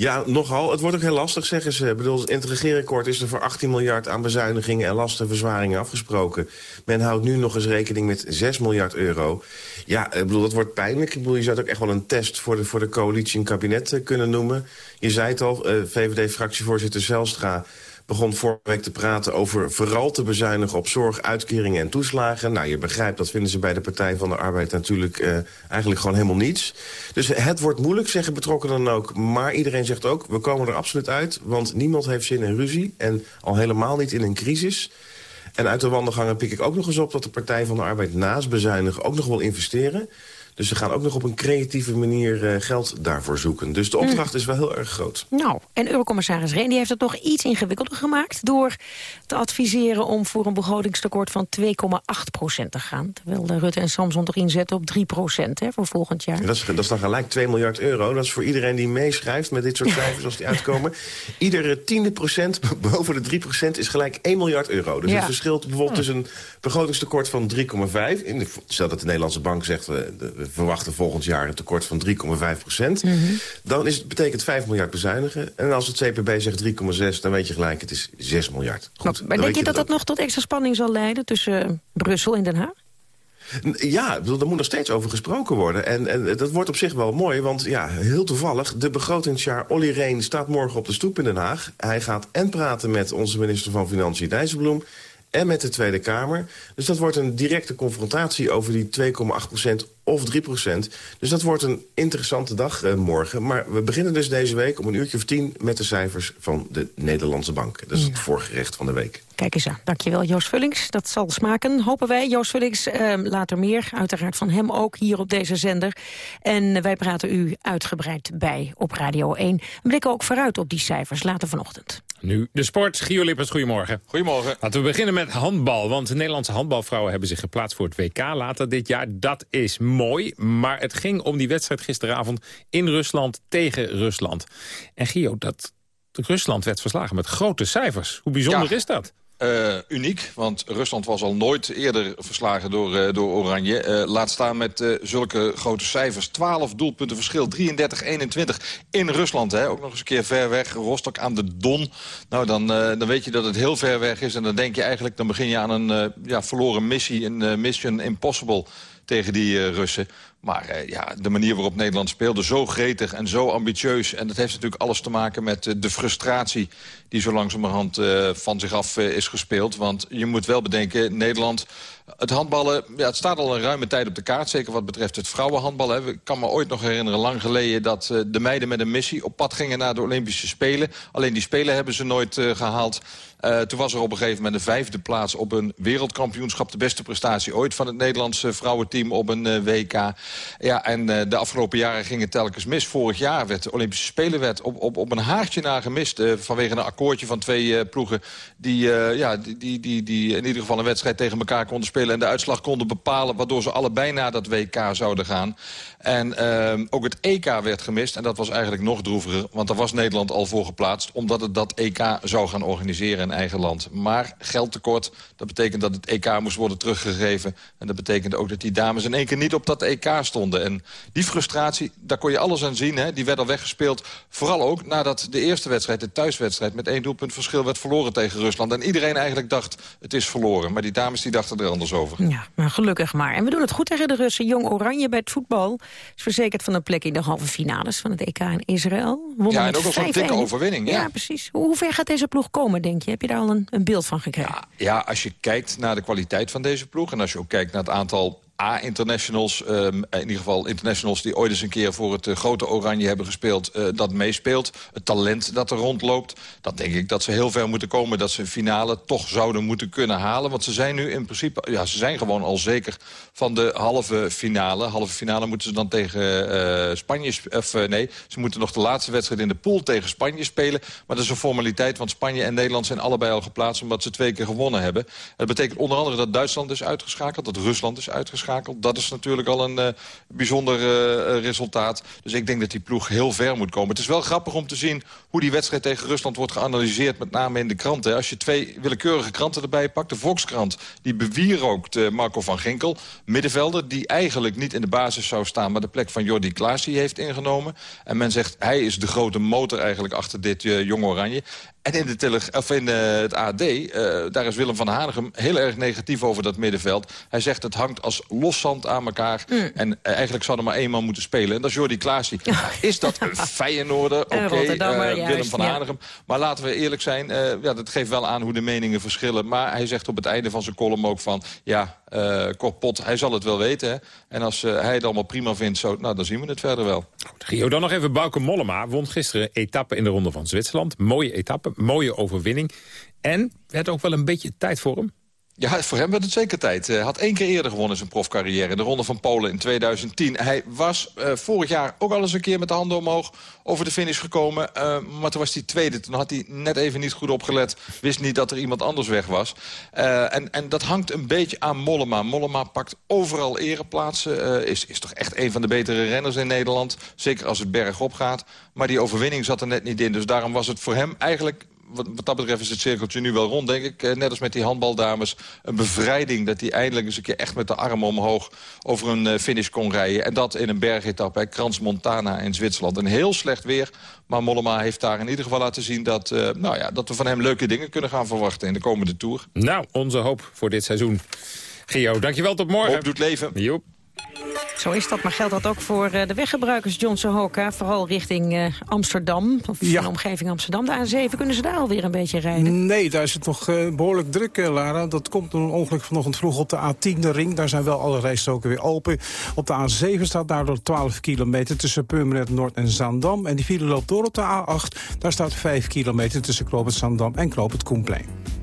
Ja, nogal. Het wordt ook heel lastig, zeggen ze. Ik bedoel, in het regeerakkoord is er voor 18 miljard aan bezuinigingen en lastenverzwaringen afgesproken. Men houdt nu nog eens rekening met 6 miljard euro. Ja, ik bedoel, dat wordt pijnlijk. Ik bedoel, je zou het ook echt wel een test voor de, voor de coalitie en kabinet uh, kunnen noemen. Je zei het al, uh, VVD-fractievoorzitter Zelstra begon vorige week te praten over vooral te bezuinigen op zorg, uitkeringen en toeslagen. Nou, je begrijpt, dat vinden ze bij de Partij van de Arbeid natuurlijk uh, eigenlijk gewoon helemaal niets. Dus het wordt moeilijk, zeggen betrokkenen dan ook. Maar iedereen zegt ook, we komen er absoluut uit, want niemand heeft zin in ruzie. En al helemaal niet in een crisis. En uit de wandelgangen pik ik ook nog eens op dat de Partij van de Arbeid naast bezuinigen ook nog wil investeren. Dus ze gaan ook nog op een creatieve manier uh, geld daarvoor zoeken. Dus de mm. opdracht is wel heel erg groot. Nou, en Eurocommissaris Reen die heeft het nog iets ingewikkelder gemaakt... door te adviseren om voor een begrotingstekort van 2,8% te gaan. Terwijl Rutte en Samson toch inzetten op 3% hè, voor volgend jaar. dat, is, dat is dan gelijk 2 miljard euro. Dat is voor iedereen die meeschrijft met dit soort cijfers als die uitkomen. Iedere tiende procent boven de 3 procent is gelijk 1 miljard euro. Dus ja. het verschilt bijvoorbeeld tussen een begrotingstekort van 3,5... Stel dat de Nederlandse bank zegt... we verwachten volgend jaar een tekort van 3,5 procent. Mhm. Dan is het, betekent 5 miljard bezuinigen. En als het CPB zegt 3,6, dan weet je gelijk, het is 6 miljard. Goed, maar denk je dat dat, nog tot extra spanning zal leiden tussen eh, Brussel en Den Haag? Ja, er moet nog steeds over gesproken worden. En, en dat wordt op zich wel mooi, want ja, heel toevallig... de begrotingsjaar Olly Reen staat morgen op de stoep in Den Haag. Hij gaat en praten met onze minister van Financiën Dijsselbloem en met de Tweede Kamer. Dus dat wordt een directe confrontatie over die 2,8% of 3% Dus dat wordt een interessante dag uh, morgen. Maar we beginnen dus deze week om een uurtje of tien... met de cijfers van de Nederlandse Bank. Dat is het voorgerecht van de week. Kijk eens aan. Dankjewel, Joost Vullings. Dat zal smaken, hopen wij. Joost Vullings, uh, later meer. Uiteraard van hem ook hier op deze zender. En wij praten u uitgebreid bij op Radio 1. We blikken ook vooruit op die cijfers later vanochtend. Nu de sport. Gio Lippers, goedemorgen. Goedemorgen. Laten we beginnen met handbal. Want de Nederlandse handbalvrouwen hebben zich geplaatst voor het WK later dit jaar. Dat is mooi, maar het ging om die wedstrijd gisteravond in Rusland tegen Rusland. En Gio, dat Rusland werd verslagen met grote cijfers. Hoe bijzonder is dat? Uh, uniek, want Rusland was al nooit eerder verslagen door, uh, door Oranje. Uh, laat staan met zulke grote cijfers. 12 doelpunten verschil, 33-21 in Rusland. Hè? Ook nog eens een keer ver weg, Rostock aan de Don. Nou, dan, dan weet je dat het heel ver weg is. En dan denk je eigenlijk, dan begin je aan een ja, verloren missie. Een mission impossible tegen die Russen. Maar eh, ja, de manier waarop Nederland speelde, zo gretig en zo ambitieus. En dat heeft natuurlijk alles te maken met uh, de frustratie... die zo langzamerhand van zich af is gespeeld. Want je moet wel bedenken, Nederland... Het handballen, ja, het staat al een ruime tijd op de kaart. Zeker wat betreft het vrouwenhandballen. Ik kan me ooit nog herinneren, lang geleden... dat de meiden met een missie op pad gingen naar de Olympische Spelen. Alleen die Spelen hebben ze nooit gehaald. Uh, toen was er op een gegeven moment de vijfde plaats op een wereldkampioenschap. De beste prestatie ooit van het Nederlandse vrouwenteam op een uh, WK. Ja, en uh, de afgelopen jaren ging het telkens mis. Vorig jaar werd de Olympische Spelen werd op, op, op een haartje na gemist... vanwege een akkoordje van twee ploegen... Die, ja, die, die, die, die in ieder geval een wedstrijd tegen elkaar konden spelen... en de uitslag konden bepalen... waardoor ze allebei naar dat WK zouden gaan. En ehm, ook het EK werd gemist. En dat was eigenlijk nog droeviger. Want daar was Nederland al voor geplaatst. Omdat het dat EK zou gaan organiseren in eigen land. Maar geldtekort, dat betekent dat het EK moest worden teruggegeven. En dat betekende ook dat die dames in één keer niet op dat EK stonden. En die frustratie, daar kon je alles aan zien. Hè? Die werd al weggespeeld. Vooral ook nadat de eerste wedstrijd, de thuiswedstrijd... met één doelpunt verschil werd verloren tegen Rusland. En iedereen eigenlijk dacht, het is verloren. Maar die dames die dachten er anders over. Ja, maar gelukkig maar. En we doen het goed tegen de Russen. Jong Oranje bij het voetbal is verzekerd van een plek in de halve finales van het EK in Israël. ja, en ook al zo'n dikke overwinning. Ja, ja precies. Hoe ver gaat deze ploeg komen, denk je? Heb je daar al een, een beeld van gekregen? Ja, ja, als je kijkt naar de kwaliteit van deze ploeg... en als je ook kijkt naar het aantal A-internationals, um, in ieder geval internationals... die ooit eens een keer voor het uh, grote Oranje hebben gespeeld... Uh, dat meespeelt, het talent dat er rondloopt... dan denk ik dat ze heel ver moeten komen... dat ze een finale toch zouden moeten kunnen halen. Want ze zijn nu in principe... ja, ze zijn gewoon al zeker van de halve finale. Halve finale moeten ze dan tegen uh, Spanje... of nee, ze moeten nog de laatste wedstrijd in de pool tegen Spanje spelen. Maar dat is een formaliteit, want Spanje en Nederland zijn allebei al geplaatst... omdat ze twee keer gewonnen hebben. Dat betekent onder andere dat Duitsland is uitgeschakeld... dat Rusland is uitgeschakeld dat is natuurlijk al een uh, bijzonder uh, resultaat. Dus ik denk dat die ploeg heel ver moet komen. Het is wel grappig om te zien hoe die wedstrijd tegen Rusland wordt geanalyseerd. Met name in de kranten. Als je twee willekeurige kranten erbij pakt. De Volkskrant die bewierookt Marco van Ginkel. Middenvelder die eigenlijk niet in de basis zou staan. Maar de plek van Jordi Klaas heeft ingenomen. En men zegt hij is de grote motor eigenlijk achter dit jonge Oranje. En in, de tele of in uh, het AD, uh, daar is Willem van Hanegem heel erg negatief over dat middenveld. Hij zegt het hangt als loszand aan elkaar. Mm. En eh, eigenlijk zou er maar één man moeten spelen. En dat is Jordi Klaasie. is dat een Feyenoorder? Oké, eh, Willem van ja. Hanegem. Maar laten we eerlijk zijn, eh, ja, dat geeft wel aan hoe de meningen verschillen. Maar hij zegt op het einde van zijn column ook van... ja, eh Pot, hij zal het wel weten. Hè? En als eh, hij het allemaal prima vindt, zo, nou, dan zien we het verder wel. Gio, dan nog even Bauke Mollema. Won gisteren etappe in de Ronde van Zwitserland. Mooie etappe, mooie overwinning. En werd ook wel een beetje tijd voor hem. Ja, voor hem werd het zeker tijd. Hij had één keer eerder gewonnen in zijn profcarrière. In de Ronde van Polen in 2010. Hij was eh, vorig jaar ook al eens een keer met de handen omhoog over de finish gekomen. eh, maar toen was hij tweede. Toen had hij net even niet goed opgelet. Wist niet dat er iemand anders weg was. Eh, en, en dat hangt een beetje aan Mollema. Mollema pakt overal ereplaatsen. is, is toch echt een van de betere renners in Nederland. Zeker als het bergop gaat. Maar die overwinning zat er net niet in. Dus daarom was het voor hem eigenlijk wat, wat dat betreft is het cirkeltje nu wel rond, denk ik. Eh, Net als met die handbaldames. Een bevrijding dat hij eindelijk eens een keer echt met de armen omhoog... over een eh, finish kon rijden. En dat in een bergetappe, hè, Crans Montana in Zwitserland. Een heel slecht weer, maar Mollema heeft daar in ieder geval laten zien... Dat, eh, nou ja, dat we van hem leuke dingen kunnen gaan verwachten in de komende Tour. Nou, onze hoop voor dit seizoen. Gio, dankjewel, tot morgen. Hoop doet leven. Joep. Zo is dat, maar geldt dat ook voor eh, de weggebruikers Johnson Hoka? Vooral richting eh, Amsterdam, of Ja. de omgeving Amsterdam. De A7, kunnen ze daar alweer een beetje rijden? Nee, daar is het nog eh, behoorlijk druk, Lara. Dat komt door een ongeluk vanochtend vroeg op de A10, de ring. Daar zijn wel alle rijstroken weer open. Op de A7 staat daardoor 12 kilometer tussen Purmerend Noord en Zaandam. En die file loopt door op de A8. Daar staat 5 kilometer tussen Knoop Zaandam en Knoop het Koenplein.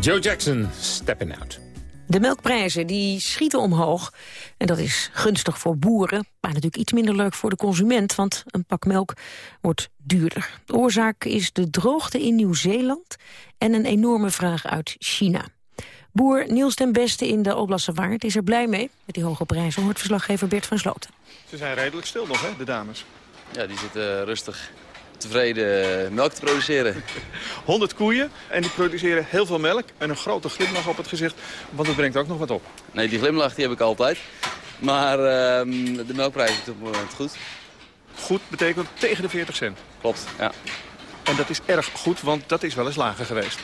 Joe Jackson, stepping out. De melkprijzen die schieten omhoog. En dat is gunstig voor boeren, maar natuurlijk iets minder leuk voor de consument, want een pak melk wordt duurder. De oorzaak is de droogte in Nieuw-Zeeland en een enorme vraag uit China. Boer Niels den Beste in de Oblasse Waard is er blij mee. Met die hoge prijzen hoort verslaggever Bert van Sloten. Ze zijn redelijk stil nog, hè, de dames. Ja, die zitten rustig tevreden melk te produceren. 100 koeien en die produceren heel veel melk en een grote glimlach op het gezicht, want het brengt ook nog wat op. Nee, die glimlach die heb ik altijd. Maar ehm, de melkprijs is op het moment goed. Goed betekent tegen de 40 cent. Klopt, ja. En dat is erg goed, want dat is wel eens lager geweest.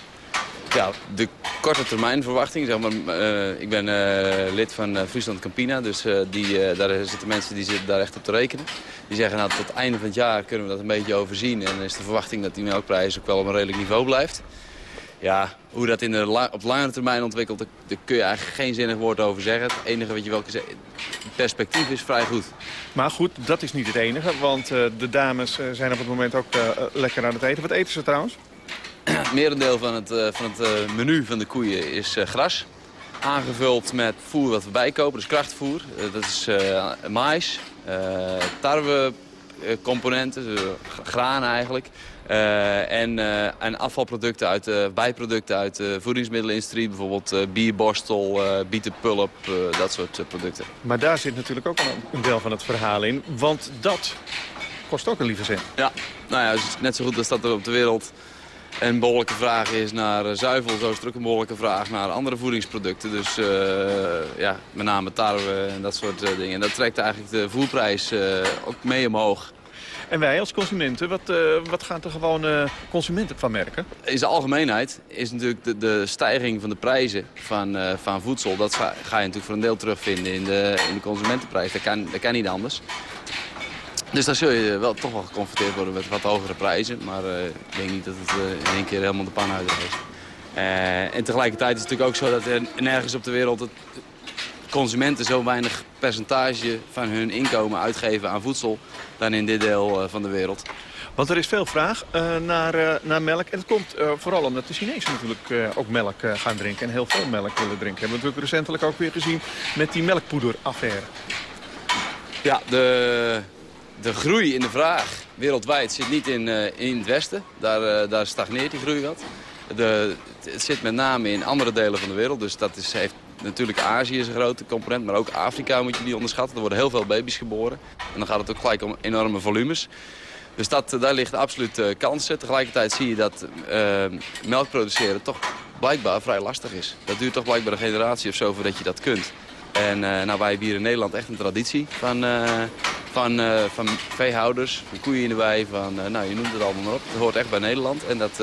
Ja, de korte termijn verwachting. Zeg maar, eh, ik ben eh, lid van uh, Friesland Campina, dus die, daar zitten mensen die daar echt op te rekenen. Die zeggen nou, tot het einde van het jaar kunnen we dat een beetje overzien. En is de verwachting dat die melkprijs ook wel op een redelijk niveau blijft. Ja, hoe dat in de op langere termijn ontwikkelt, daar kun je eigenlijk geen zinnig woord over zeggen. Het enige wat je wel kan zeggen, het perspectief is vrij goed. Maar goed, dat is niet het enige, want de dames zijn op het moment ook lekker aan het eten. Wat eten ze trouwens? Het merendeel van het, uh, van het uh, menu van de koeien is uh, gras. Aangevuld met voer wat we bijkopen, dus krachtvoer. dat is mais, tarwecomponenten, graan eigenlijk. en, en afvalproducten, uit, bijproducten uit de voedingsmiddelenindustrie. Bijvoorbeeld bierborstel, bietenpulp, dat soort producten. Maar daar zit natuurlijk ook een deel van het verhaal in. Want dat kost ook een lieve zin. Ja, nou ja, het is net zo goed als dat er op de wereld een behoorlijke vraag is naar uh, zuivel. Zo is er ook een behoorlijke vraag naar andere voedingsproducten. Dus uh, ja, met name tarwe en dat soort uh, dingen. En dat trekt eigenlijk de voerprijs ook mee omhoog. En wij als consumenten, wat, wat gaan de gewone consumenten van merken? In de algemeenheid is natuurlijk de, de stijging van de prijzen van, van voedsel... dat ga, ga, je natuurlijk voor een deel terugvinden in de, in de consumentenprijs. Dat kan, dat kan niet anders. Dus dan zul je wel toch wel geconfronteerd worden met wat hogere prijzen. Maar uh, ik denk niet dat het uh, in één keer helemaal de pan uit is. Uh, en tegelijkertijd is het natuurlijk ook zo dat er nergens op de wereld... Het, consumenten zo weinig percentage van hun inkomen uitgeven aan voedsel... dan in dit deel van de wereld. Want er is veel vraag naar, naar melk. En het komt vooral omdat de Chinezen natuurlijk ook melk gaan drinken. En heel veel melk willen drinken. Hebben we natuurlijk recentelijk ook weer gezien met die melkpoederaffaire. Ja, de, de groei in de vraag wereldwijd zit niet in, uh, in het westen. Daar, uh, daar stagneert die groei wat. De, het zit met name in andere delen van de wereld. Dus dat is, heeft natuurlijk Azië is een grote component. Maar ook Afrika moet je niet onderschatten. Er worden heel veel baby's geboren. En dan gaat het ook gelijk om enorme volumes. Dus dat, daar ligt absoluut kansen. Tegelijkertijd zie je dat melk produceren toch blijkbaar vrij lastig is. Dat duurt toch blijkbaar een generatie of zo voordat je dat kunt. En nou, wij hebben hier in Nederland echt een traditie van, van, uh, van veehouders, van koeien in de wei, van, nou je noemt het allemaal maar op. Dat hoort echt bij Nederland en dat,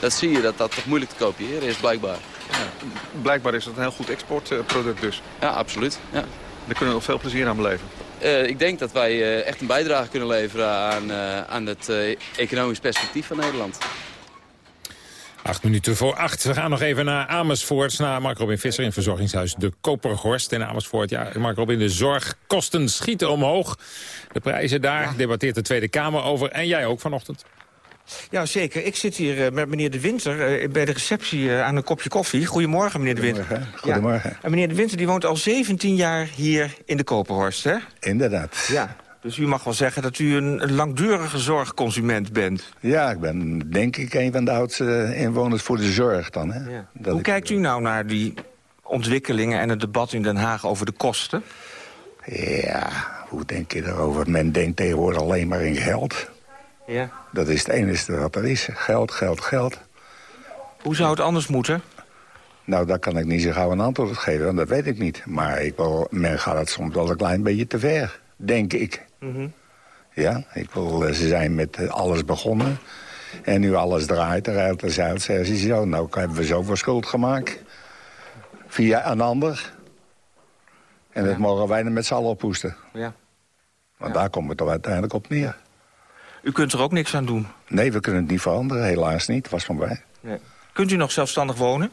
dat zie je dat dat toch moeilijk te kopiëren is blijkbaar. Ja, blijkbaar is dat een heel goed exportproduct dus. Ja, absoluut. Ja. Daar kunnen we nog veel plezier aan beleven. ik denk dat wij echt een bijdrage kunnen leveren aan, aan het economisch perspectief van Nederland. Acht minuten voor acht. We gaan nog even naar Amersfoort. Naar Mark Robin Visser in verzorgingshuis De Koperhorst in Amersfoort. Ja, Mark Robin, de zorgkosten schieten omhoog. De prijzen daar ja. debatteert de Tweede Kamer over. En jij ook vanochtend. Ja, zeker. Ik zit hier uh, met meneer De Winter uh, bij de receptie uh, aan een kopje koffie. Goedemorgen, meneer De Winter. Goedemorgen. Goedemorgen. Ja. En meneer De Winter die woont al 17 jaar hier in de Koperhorst, hè? Inderdaad. Ja. Dus u mag wel zeggen dat u een langdurige zorgconsument bent. Ja, ik ben denk ik een van de oudste inwoners voor de zorg dan. Hè? Ja. Hoe kijkt u nou naar die ontwikkelingen en het debat in Den Haag over de kosten? Ja, hoe denk je daarover? Men denkt tegenwoordig alleen maar in geld. Ja. Dat is het enige wat er is. Geld, geld, geld. Hoe zou het anders moeten? Nou, daar kan ik niet zo gauw een antwoord op geven, want dat weet ik niet. Maar ik wil, men gaat het soms wel een klein beetje te ver, denk ik. Mm -hmm. Ja, ik wil, ze zijn met alles begonnen. En nu alles draait eruit en zuid. Zeggen ze zo, nou hebben we zoveel schuld gemaakt. Via een ander. En ja. dat mogen wij met z'n allen oppoesten. Ja. Want ja. daar komt het toch uiteindelijk op neer. U kunt er ook niks aan doen? Nee, we kunnen het niet veranderen. Helaas niet. Was maar waar. Nee. Kunt u nog zelfstandig wonen?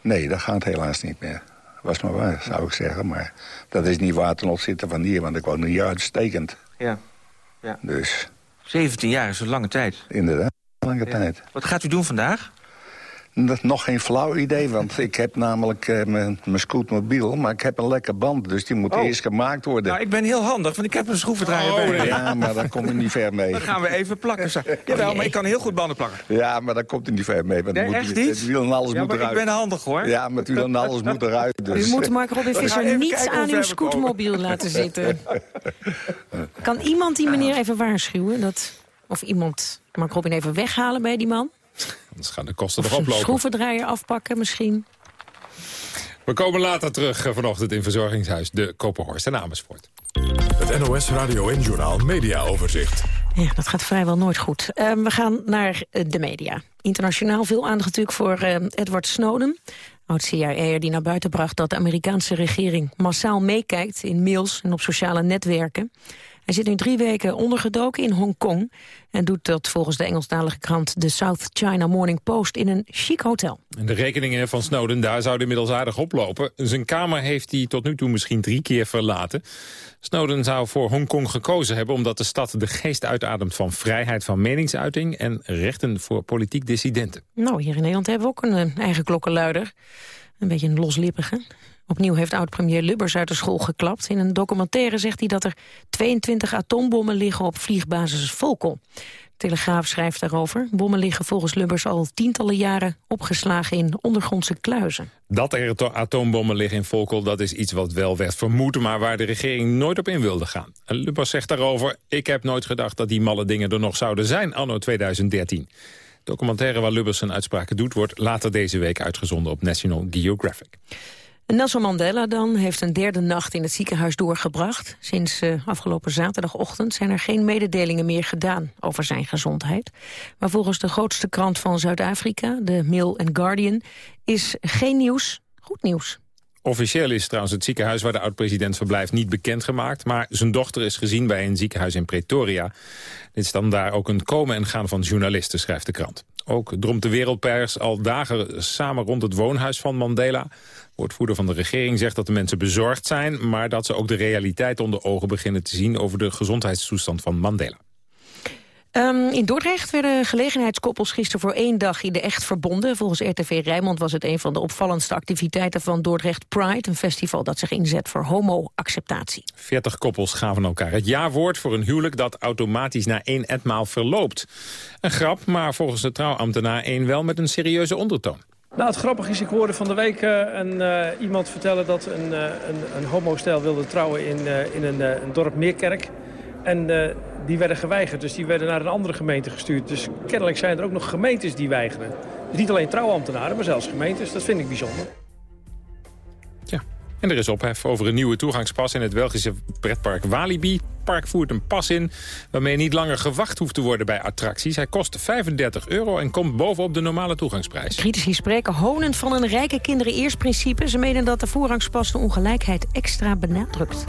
Nee, dat gaat helaas niet meer. Was maar waar, zou ik zeggen. Maar dat is niet waar ten opzichte van hier, want ik woon hier uitstekend. Ja. ja. Dus. 17 jaar is een lange tijd. Inderdaad, lange ja. tijd. Wat gaat u doen vandaag? Nog geen flauw idee, want ik heb namelijk uh, mijn scootmobiel... maar ik heb een lekker band, dus die moet oh. eerst gemaakt worden. Nou, ik ben heel handig, want ik heb een schroevendraaier oh, bij. Ja, maar daar kom je niet ver mee. Dan gaan we even plakken. Jawel, maar ik kan heel goed banden plakken. Ja, maar daar komt hij niet ver mee. Want nee, moet echt je, niet? Het wiel en alles ja, moet maar eruit. ik ben handig, hoor. Ja, maar het wiel en alles moet eruit. Dus. U moet Mark Robin Visser niet kijken aan uw scootmobiel laten zitten. Kan iemand die meneer even waarschuwen? Dat, of iemand Mark Robin even weghalen bij die man? Anders gaan de kosten nog Of een oplopen. schroevendraaier afpakken misschien. We komen later terug eh, vanochtend in verzorgingshuis De Koperhorst en Amersfoort. Het NOS Radio en Journaal Media Overzicht. Ja, dat gaat vrijwel nooit goed. Uh, we gaan naar uh, de media. Internationaal veel aandacht natuurlijk voor uh, Edward Snowden. Oud-CIA'er die naar buiten bracht dat de Amerikaanse regering massaal meekijkt in mails en op sociale netwerken. Hij zit nu drie weken ondergedoken in Hongkong... en doet dat volgens de Engelstalige krant The South China Morning Post in een chic hotel. En de rekeningen van Snowden daar zouden inmiddels aardig oplopen. Zijn kamer heeft hij tot nu toe misschien drie keer verlaten. Snowden zou voor Hongkong gekozen hebben omdat de stad de geest uitademt van vrijheid van meningsuiting en rechten voor politiek dissidenten. Nou, hier in Nederland hebben we ook een eigen klokkenluider. Een beetje een loslippige. Opnieuw heeft oud-premier Lubbers uit de school geklapt. In een documentaire zegt hij dat er 22 atoombommen liggen op vliegbasis Volkel. Telegraaf schrijft daarover. Bommen liggen volgens Lubbers al tientallen jaren opgeslagen in ondergrondse kluizen. Dat er atoombommen liggen in Volkel, dat is iets wat wel werd vermoed... maar waar de regering nooit op in wilde gaan. Lubbers zegt daarover... ik heb nooit gedacht dat die malle dingen er nog zouden zijn anno 2013. Documentaire waar Lubbers zijn uitspraken doet... wordt later deze week uitgezonden op National Geographic. Nelson Mandela dan heeft een derde nacht in het ziekenhuis doorgebracht. Sinds uh, afgelopen zaterdagochtend zijn er geen mededelingen meer gedaan over zijn gezondheid. Maar volgens de grootste krant van Zuid-Afrika, de Mail and Guardian, is geen nieuws goed nieuws. Officieel is trouwens het ziekenhuis waar de oud-president verblijft niet bekendgemaakt. Maar zijn dochter is gezien bij een ziekenhuis in Pretoria. Dit is dan daar ook een komen en gaan van journalisten, schrijft de krant. Ook dromt de wereldpers al dagen samen rond het woonhuis van Mandela. Woordvoerder van de regering zegt dat de mensen bezorgd zijn... maar dat ze ook de realiteit onder ogen beginnen te zien... over de gezondheidstoestand van Mandela. Um, in Dordrecht werden gelegenheidskoppels gisteren voor één dag in de echt verbonden. Volgens RTV Rijnmond was het een van de opvallendste activiteiten van Dordrecht Pride. Een festival dat zich inzet voor homo-acceptatie. 40 koppels gaven elkaar het jawoord voor een huwelijk dat automatisch na één etmaal verloopt. Een grap, maar volgens de trouwambtenaar één wel met een serieuze ondertoon. Nou, het grappige is, ik hoorde van de week uh, een, uh, iemand vertellen dat een, uh, een, een homostel wilde trouwen in, in een, een dorp Meerkerk. En die werden geweigerd, dus die werden naar een andere gemeente gestuurd. Dus kennelijk zijn er ook nog gemeentes die weigeren. Dus niet alleen trouwambtenaren, maar zelfs gemeentes. Dat vind ik bijzonder. En er is ophef over een nieuwe toegangspas in het Belgische pretpark Walibi. Het park voert een pas in waarmee niet langer gewacht hoeft te worden bij attracties. Hij kost 35 euro en komt bovenop de normale toegangsprijs. Critici spreken honend van een rijke kinderen eerst principe. Ze menen dat de voorrangspas de ongelijkheid extra benadrukt.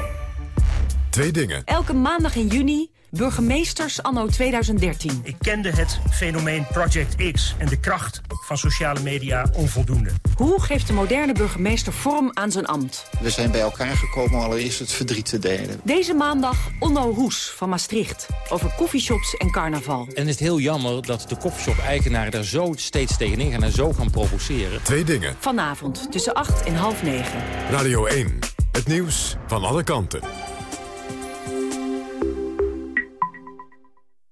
Twee dingen. Elke maandag in juni Burgemeesters anno 2013. Ik kende het fenomeen Project X en de kracht van sociale media onvoldoende. Hoe geeft de moderne burgemeester vorm aan zijn ambt? We zijn bij elkaar gekomen om allereerst het verdriet te delen. Deze maandag Onno Hoes van Maastricht over koffieshops en carnaval. En het is heel jammer dat de koffieshop-eigenaren daar zo steeds tegenin gaan en zo gaan provoceren. Twee dingen. Vanavond tussen 8 en half 9. Radio 1. Het nieuws van alle kanten.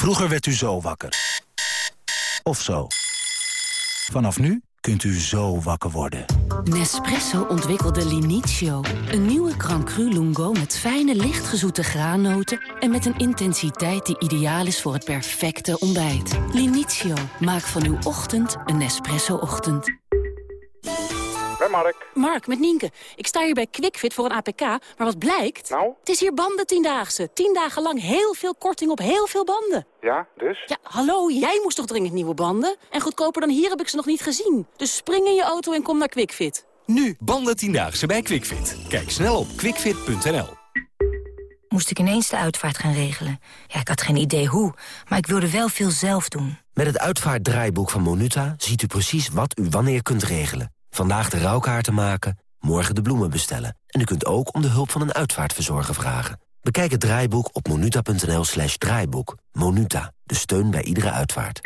Vroeger werd u zo wakker. Of zo. Vanaf nu kunt u zo wakker worden. Nespresso ontwikkelde Linizio. Een nieuwe Crancru Lungo met fijne, lichtgezoete graannoten... en met een intensiteit die ideaal is voor het perfecte ontbijt. Linizio, maak van uw ochtend een Nespresso-ochtend. Mark. Mark, met Nienke. Ik sta hier bij QuickFit voor een APK, maar wat blijkt? Nou? Het is hier banden tiendaagse. Tien dagen lang heel veel korting op heel veel banden. Ja, dus? Ja, hallo, jij moest toch dringend nieuwe banden? En goedkoper dan hier heb ik ze nog niet gezien. Dus spring in je auto en kom naar QuickFit. Nu, banden tiendaagse bij QuickFit. Kijk snel op quickfit.nl. Moest ik ineens de uitvaart gaan regelen. Ja, ik had geen idee hoe, maar ik wilde wel veel zelf doen. Met het uitvaartdraaiboek van Monuta ziet u precies wat u wanneer kunt regelen. Vandaag de rouwkaarten maken, morgen de bloemen bestellen. En u kunt ook om de hulp van een uitvaartverzorger vragen. Bekijk het draaiboek op monuta.nl slash draaiboek. Monuta, de steun bij iedere uitvaart.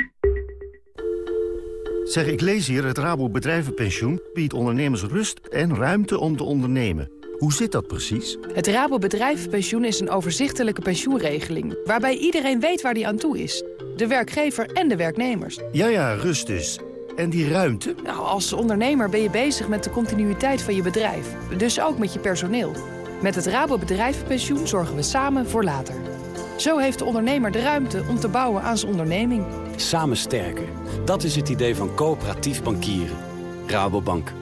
Zeg, ik lees hier, het Rabo Bedrijvenpensioen biedt ondernemers rust en ruimte om te ondernemen. Hoe zit dat precies? Het Rabo Bedrijvenpensioen is een overzichtelijke pensioenregeling... waarbij iedereen weet waar die aan toe is. De werkgever en de werknemers. Ja, ja, rust dus. En die ruimte? Nou, als ondernemer ben je bezig met de continuïteit van je bedrijf. Dus ook met je personeel. Met het Rabo Bedrijvenpensioen zorgen we samen voor later. Zo heeft de ondernemer de ruimte om te bouwen aan zijn onderneming. Samen sterker. Dat is het idee van coöperatief bankieren. Rabobank.